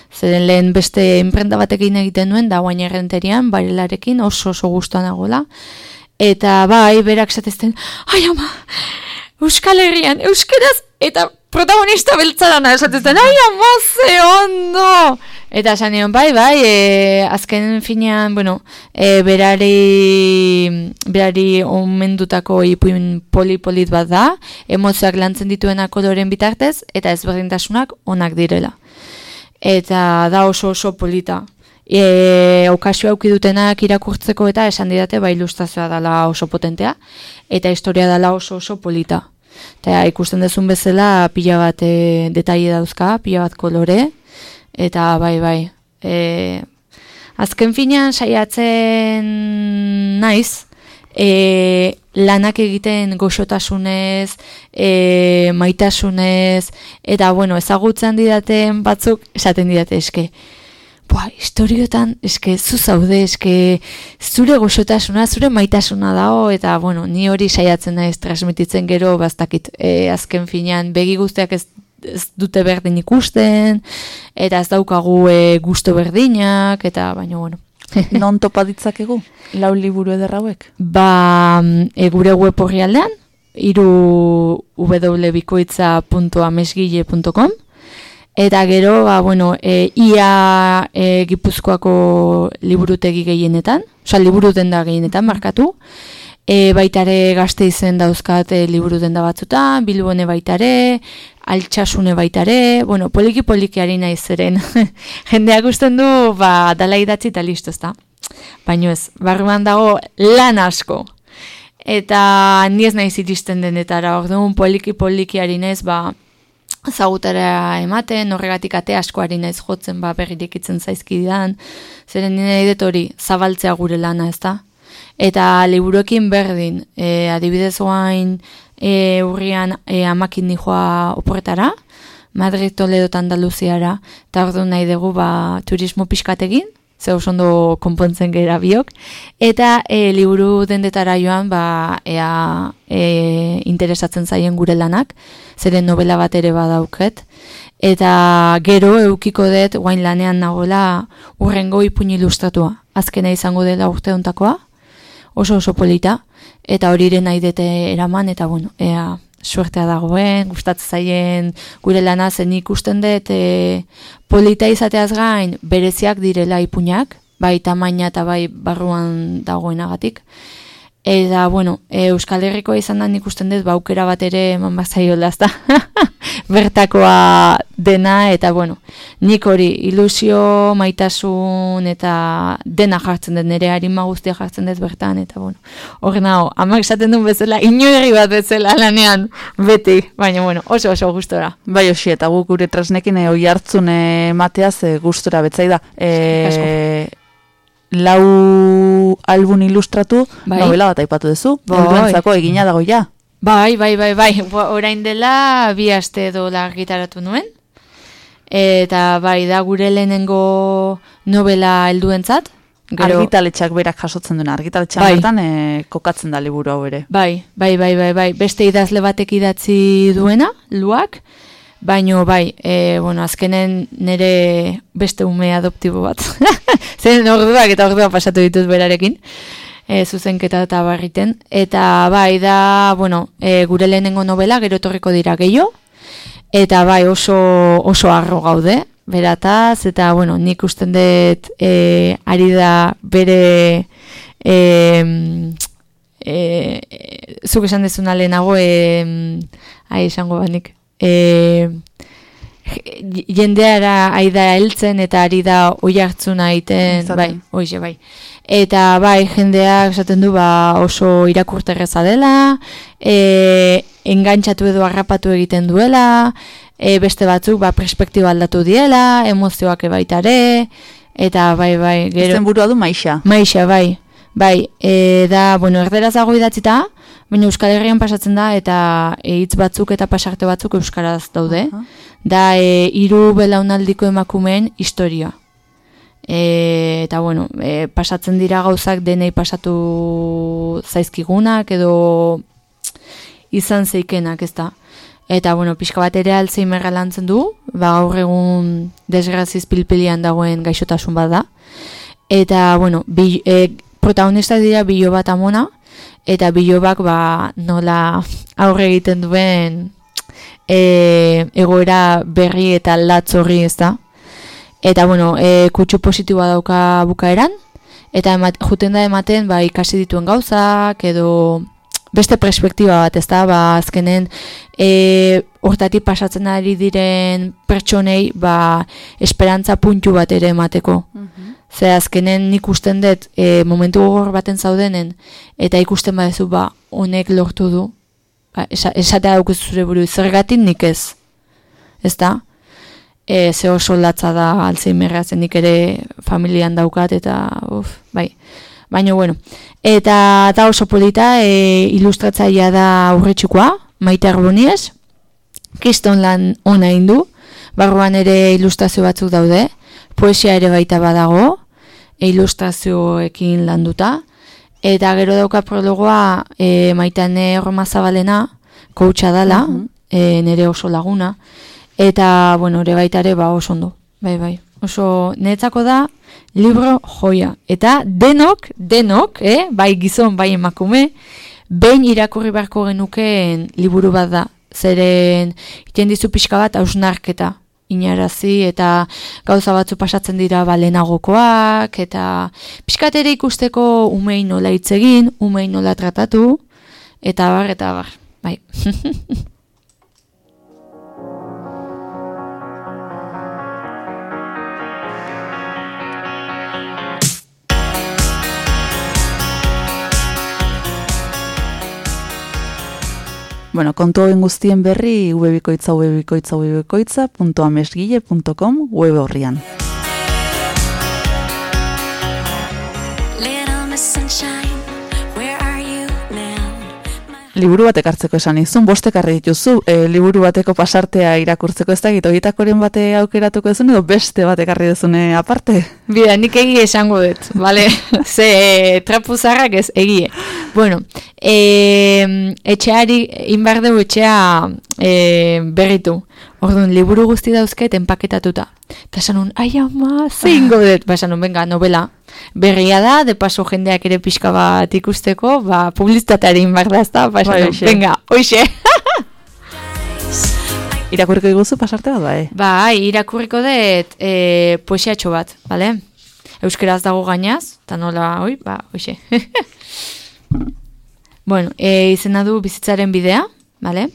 Zeren lehen beste imprenta batekin egiten duen, da guain errenterian, barelarekin oso oso guztuan nagola. Eta bai, berak zatezten, ai ama, Euskal Herrian, Euskeraz, eta protagonista beltzarana esatezten, ai ama, ze ondo! Eta esan nion, bai, bai, e, azken finean, bueno, e, berari, berari omendutako ipuin poli-polit bat da, emozioak lantzen dituena koloren bitartez, eta ezberdintasunak onak direla. Eta da oso oso polita. E, okazio auki dutenak irakurtzeko eta esan didate ba ilustrazioa dela oso potentea, eta historia dela oso oso polita. Eta ikusten dezun bezala pila bat e, detaile dauzka, pila bat kolore, eta bai, bai. E, azken finean saiatzen naiz, e, lanak egiten goxotasunez, e, maitasunez, eta bueno, ezagutzen didaten batzuk, esaten didate eske, Boa, historiotan, eske, zu zaude, eske, zure goxotasuna, zure maitasuna dago, eta, bueno, ni hori saiatzen naiz transmititzen gero, bastakit, e, azken finean, begi guztiak ez, ez dute berdin ikusten, eta ez daukagu e, gusto berdinak, eta, baina, bueno. non topa ditzakegu, lau liburu ederrauek? Ba, e, gure web horri aldean, iru www.bikoitza.amesgile.com, Eta gero, ba, bueno, e, ia e, gipuzkoako liburutegi gehienetan, oza, liburu denda gehienetan, markatu. E, baitare gazte izen dauzkat e, liburu denda batzutan, bilbone baitare, altxasune baitare, bueno, poliki-poliki ari nahi. Jendeak usten du, ba, dala idatzi eta listo, ezta? Baina ez, barruan dago lan asko. Eta ni ez nahi zitisten denetara, orduan poliki-poliki ari naiz, ba, zagutara ematen, horregatik ate askoari naiz jotzen ba berrirekitzen zaizkidan, zeren nire dut hori zabaltzea gure lana, ez da? Eta liburuekin berdin, e, adibidez guain e, urrian e, amakin nijoa oporretara, Madrid Toledo Andaluziara, eta ordu nahi dugu ba, turismo pixkategin, ze oso ondo konpontzen gera biok, eta e, liburu dendetara joan ba, ea e, interesatzen zaien gure lanak, zeren novela bat ere badauket, eta gero eukiko dut guain lanean nagoela urrengo ipuin ilustratua, azkena izango dela urte ontakoa, oso oso polita, eta hori ere nahi dute eraman, eta bueno, ea suertea dagoen, gustatzen zaien gure lana zen ikusten dut e, polita izateaz gain bereziak direla ipuñak, bai tamaina eta bai barruan dagoenagatik. Eta, bueno, e, Euskal Herriko izan da ikusten dut, baukera bat ere eman bazaiola, ezta? Bertakoa dena, eta, bueno, nik hori ilusio, maitasun, eta dena jartzen dut, nire harima guztia jartzen dut bertan, eta, bueno, hori nago, amak esaten duen bezala, inoerri bat bezala lanean, beti, baina, bueno, oso oso gustora. Bai, osi, eta guk gure trasnekin oi hartzun mateaz e, gustora betzai da. E, lau album ilustratu, Bai. novela bat aipatu duzu, Bai. helduentzako egina dago ja. Bai, bai, bai, bai, orain dela bi aste edo argitaratu nuen. Eta bai, da gure lehenengo novela helduentzat. Gero- Argitaletxak berak jasotzen duen, argitaletxak Bai. bertan e, kokatzen da liburu hau ere. Bai, bai, bai, bai, bai, beste idazle batek idatzi duena, luak, baino bai, e, bueno, azkenen nire beste ume adoptibo bat. Zen orduak eta orduak pasatu ditut berarekin, e, zuzenketa eta barriten. Eta bai, da, bueno, e, gure lehenengo novela, gero etorriko dira gehiago, eta bai, oso, oso arro gaude, berataz, eta, bueno, nik usten dut e, ari da bere... E, e, zuk esan dezuna lehenago, e, ai, esango banik, e, jendeara ari da heltzen eta ari da oi hartzuna egiten, Izaten. bai, oixe, bai. Eta bai, jendeak esaten du ba oso irakurterreza dela, e, engantxatu edo harrapatu egiten duela, e, beste batzuk ba, perspektiba aldatu diela, emozioak ebaitare, eta bai, bai, gero... Izenburua du maixa. Maixa, bai. Bai, e, da, bueno, erderaz dago idatzita, baina Euskal Herrian pasatzen da, eta e, hitz batzuk eta pasarte batzuk Euskaraz daude. Da, e, hiru belaunaldiko emakumeen historia. E, eta, bueno, e, pasatzen dira gauzak denei pasatu zaizkigunak, edo izan zeikenak, ez da. Eta, bueno, pixka bat ere Alzheimerra lantzen du, ba, gaur egun desgraziz pilpilian dagoen gaixotasun bat da. Eta, bueno, bi, e, protagonista dira bilo bat amona, eta bilobak ba, nola aurre egiten duen e, egoera berri eta latz horri ez da. Eta, bueno, e, kutsu positiboa dauka bukaeran, eta emat, juten da ematen ba, ikasi dituen gauzak, edo beste perspektiba bat, ez da, ba, azkenen e, hortatik pasatzen ari diren pertsonei ba, esperantza puntu bat ere emateko. Ze azkenen nik usten dut e, momentu gogor baten zaudenen eta ikusten badezu ba honek lortu du. Ba, esa, esatea daukuzu zure buru zergatik nik ez. Ez da? E, ze oso latza da Alzheimerra zen nik ere familian daukat eta uf, bai. Baina bueno, eta da oso polita e, ilustratzailea da aurretxukoa, maite arboniez, kiston lan ona indu, barruan ere ilustrazio batzuk daude, poesia ere baita badago, ilustrazioekin landuta, eta gero dauka prologoa e, maitane Roma Zabalena, koutsa dala, e, nere oso laguna, eta, bueno, ere baita ere ba oso ondo, bai, bai. Oso, netzako da, libro joia. Eta denok, denok, eh? bai gizon, bai emakume, behin irakurri beharko genukeen liburu bat da. Zeren, iten dizu pixka bat hausnarketa inarazi eta gauza batzu pasatzen dira balenagokoak eta pixkat ere ikusteko umei nola hitz egin, umei nola tratatu eta bar eta bar. Bai. Bueno, kontu hauen guztien berri webikoitza webikoitza webikoitza web horrian. Little Miss Sunshine, Liburu bat ekartzeko esan izun, bost ekarri dituzu, e, liburu bateko pasartea irakurtzeko ez da, horietakoren bate aukeratuko duzun, edo beste bat ekarri duzune aparte? Bida, nik egie esango dut, bale? Ze trapuzarrak ez egie. Bueno, e, etxeari, inbar dugu etxea e, berritu. Orduan, liburu guzti dauzket enpaketatuta. Eta esan nun, ai ama, zingo dut. Ba, esan nun, venga, novela. Berria da, de paso jendeak ere pixka bat ikusteko, ba, publizitateari inbar da, da, ba, Bai, venga, hoxe. Irakurriko diguzu pasarte bat, bai? Bai, irakurriko dut e, poesiatxo bat, bale? Euskeraz dago gainaz, eta nola, oi, ba, hoxe. bueno, e, izena du bizitzaren bidea, bale?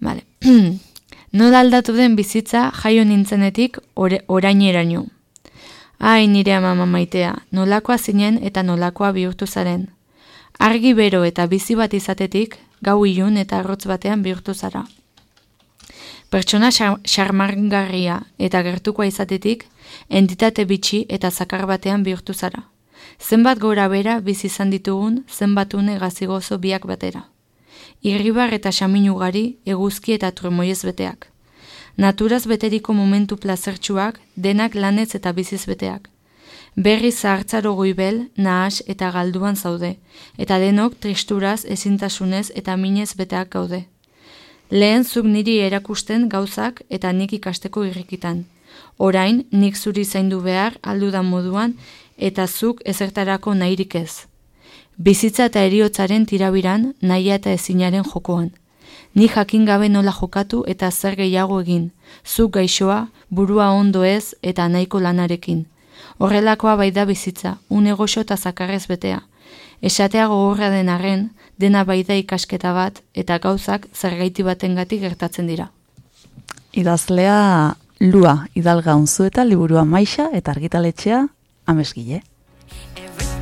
Bale. Nola aldatu den bizitza jaio nintzenetik ore, oraineraino. Ai, nire ama maitea, nolakoa zinen eta nolakoa bihurtu zaren. Argi bero eta bizi bat izatetik, gau ilun eta arrotz batean bihurtu zara. Pertsona xar- xarmangarria eta gertukoa izatetik, entitate bitxi eta zakar batean bihurtu zara. Zenbat gora bera bizi izan ditugun, zenbat une gazigozo biak batera. Irribar eta xamin ugari, eguzki eta trumoiez beteak. Naturaz beteriko momentu plazertsuak, denak lanez eta biziz beteak. Berri zahartzaro goibel, nahas eta galduan zaude, eta denok tristuraz, ezintasunez eta minez beteak gaude. Lehen zuk niri erakusten gauzak eta nik ikasteko irrikitan. Orain, nik zuri zaindu behar aldudan moduan eta zuk ezertarako nahirik ez. Bizitza eta eriotzaren tirabiran, nahia eta ezinaren jokoan. Ni jakin gabe nola jokatu eta zer gehiago egin, zuk gaixoa, burua ondo ez eta nahiko lanarekin. Horrelakoa bai da bizitza, une goxo eta zakarrez betea. Esatea gogorra den arren, dena bai da ikasketa bat eta gauzak zergaiti batengatik gertatzen dira. Idazlea Lua Idalga unzu eta liburua Maixa eta argitaletxea Amesgile.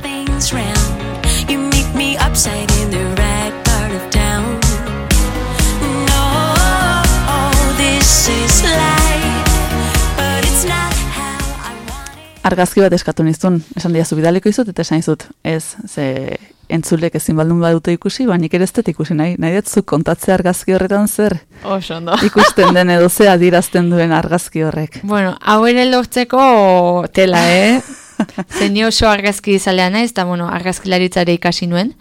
Things round. You meet me upside in the right Argazki bat eskatu niztun, esan dira bidaliko izut eta esan izut, ez, ze entzulek ezin baldun badute ikusi, ba nik ere ez ikusi nahi, nahi dut zu kontatzea argazki horretan zer Oso, no. ikusten den edo ze adirazten duen argazki horrek. Bueno, hau ere lortzeko tela, eh? Zeni oso argazki izalea naiz, eta bueno, argazkilaritzare ikasi nuen.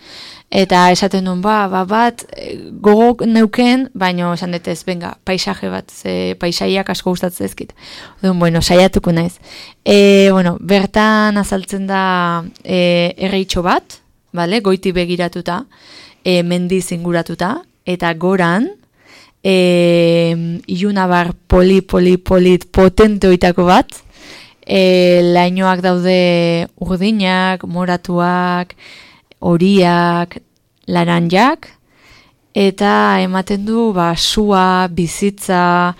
Eta esaten nuen, ba, ba, bat, eh, gogo neuken, baino esan dut ez, benga, paisaje bat, ze paisaiak asko gustatzen ezkit. Odun, bueno, saiatuko naiz. E, bueno, bertan azaltzen da e, erreitxo bat, bale, goiti begiratuta, e, mendi zinguratuta, eta goran, e, ilunabar poli, poli, polit potente oitako bat, e, lainoak daude urdinak, moratuak, horiak, laranjak, eta ematen du ba, sua, bizitza,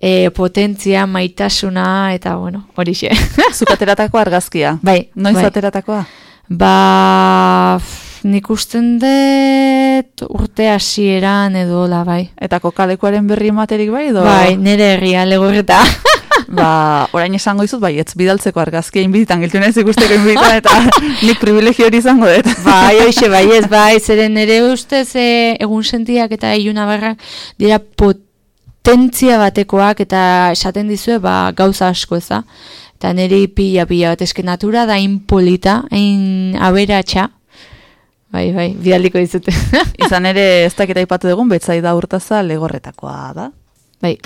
e, potentzia, maitasuna, eta bueno, horixe. Zukateratako argazkia. Bai. Noiz bai. ateratakoa? Ba, nik usten dut urte hasieran edo la bai. Eta kokalekuaren berri ematerik bai edo? Bai, nire herria legorreta. ba, orain esango dizut, bai, ez bidaltzeko argazkia inbiditan, giltu naiz ikusteko inbiditan, eta nik privilegio hori izango dut. bai, hoxe, bai, ez, bai, zeren nire ustez e, egun sentiak eta iluna barrak dira potentzia batekoak eta esaten dizue, ba, gauza asko eza. Eta nire pila pila bat eske natura da impolita, hain aberatxa. Bai, bai, bidaliko dizute. Izan ere, ez dakita ipatu dugun, betzai da urtaza legorretakoa da. Bai.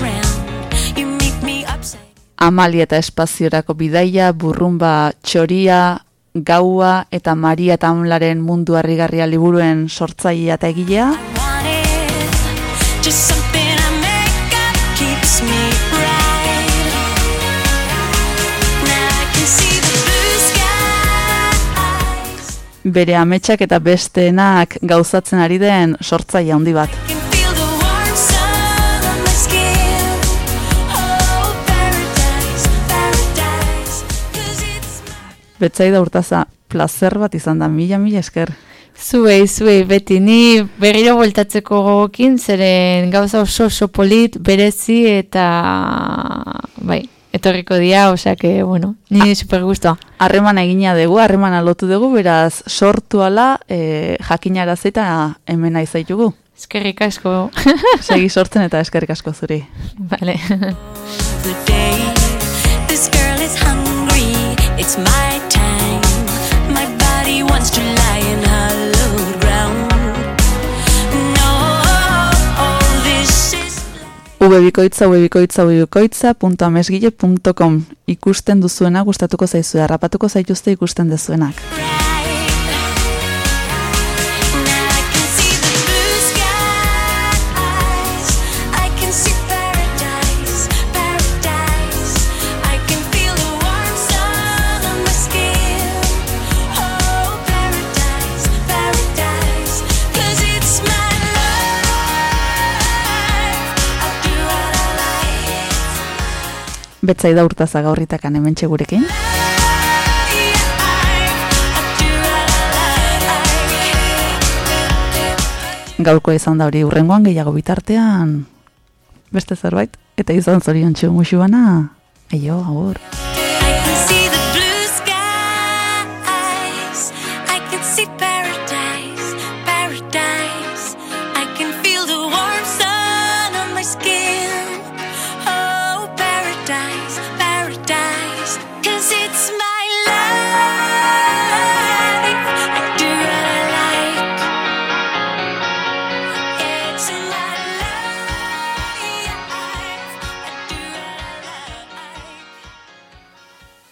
Round. You make me upset. Amali eta espaziorako bidaia, burrumba txoria, gaua eta Maria eta Amlaren mundu harrigarria liburuen sortzailea eta egilea. Bere ametsak eta besteenak gauzatzen ari den sortzaile handi bat. Oh, Betzai da urtaza, placer bat izan da, mila mila esker. Zuei, zuei, beti, ni berriro bueltatzeko gogokin, zeren gauza oso oso polit, berezi eta, bai, etorriko dia, osea que, bueno, ni super gustoa. Harremana egina dugu, harremana lotu dugu, beraz sortu ala e, jakinaraz eta hemen nahi zaitugu. Eskerrik asko. Segi sortzen eta eskerrik asko zuri. Vale. This girl is hungry, it's my time. My body wants to lie ubebikoitza, ubebikoitza, ubebikoitza, Ikusten duzuena gustatuko zaizue, harrapatuko zaituzte ikusten dezuenak. Betzai da urtaza gaurritakan hemen gurekin. Gaurko izan da hori urrengoan gehiago bitartean beste zerbait eta izan zorion txu musubana. Aio, agur.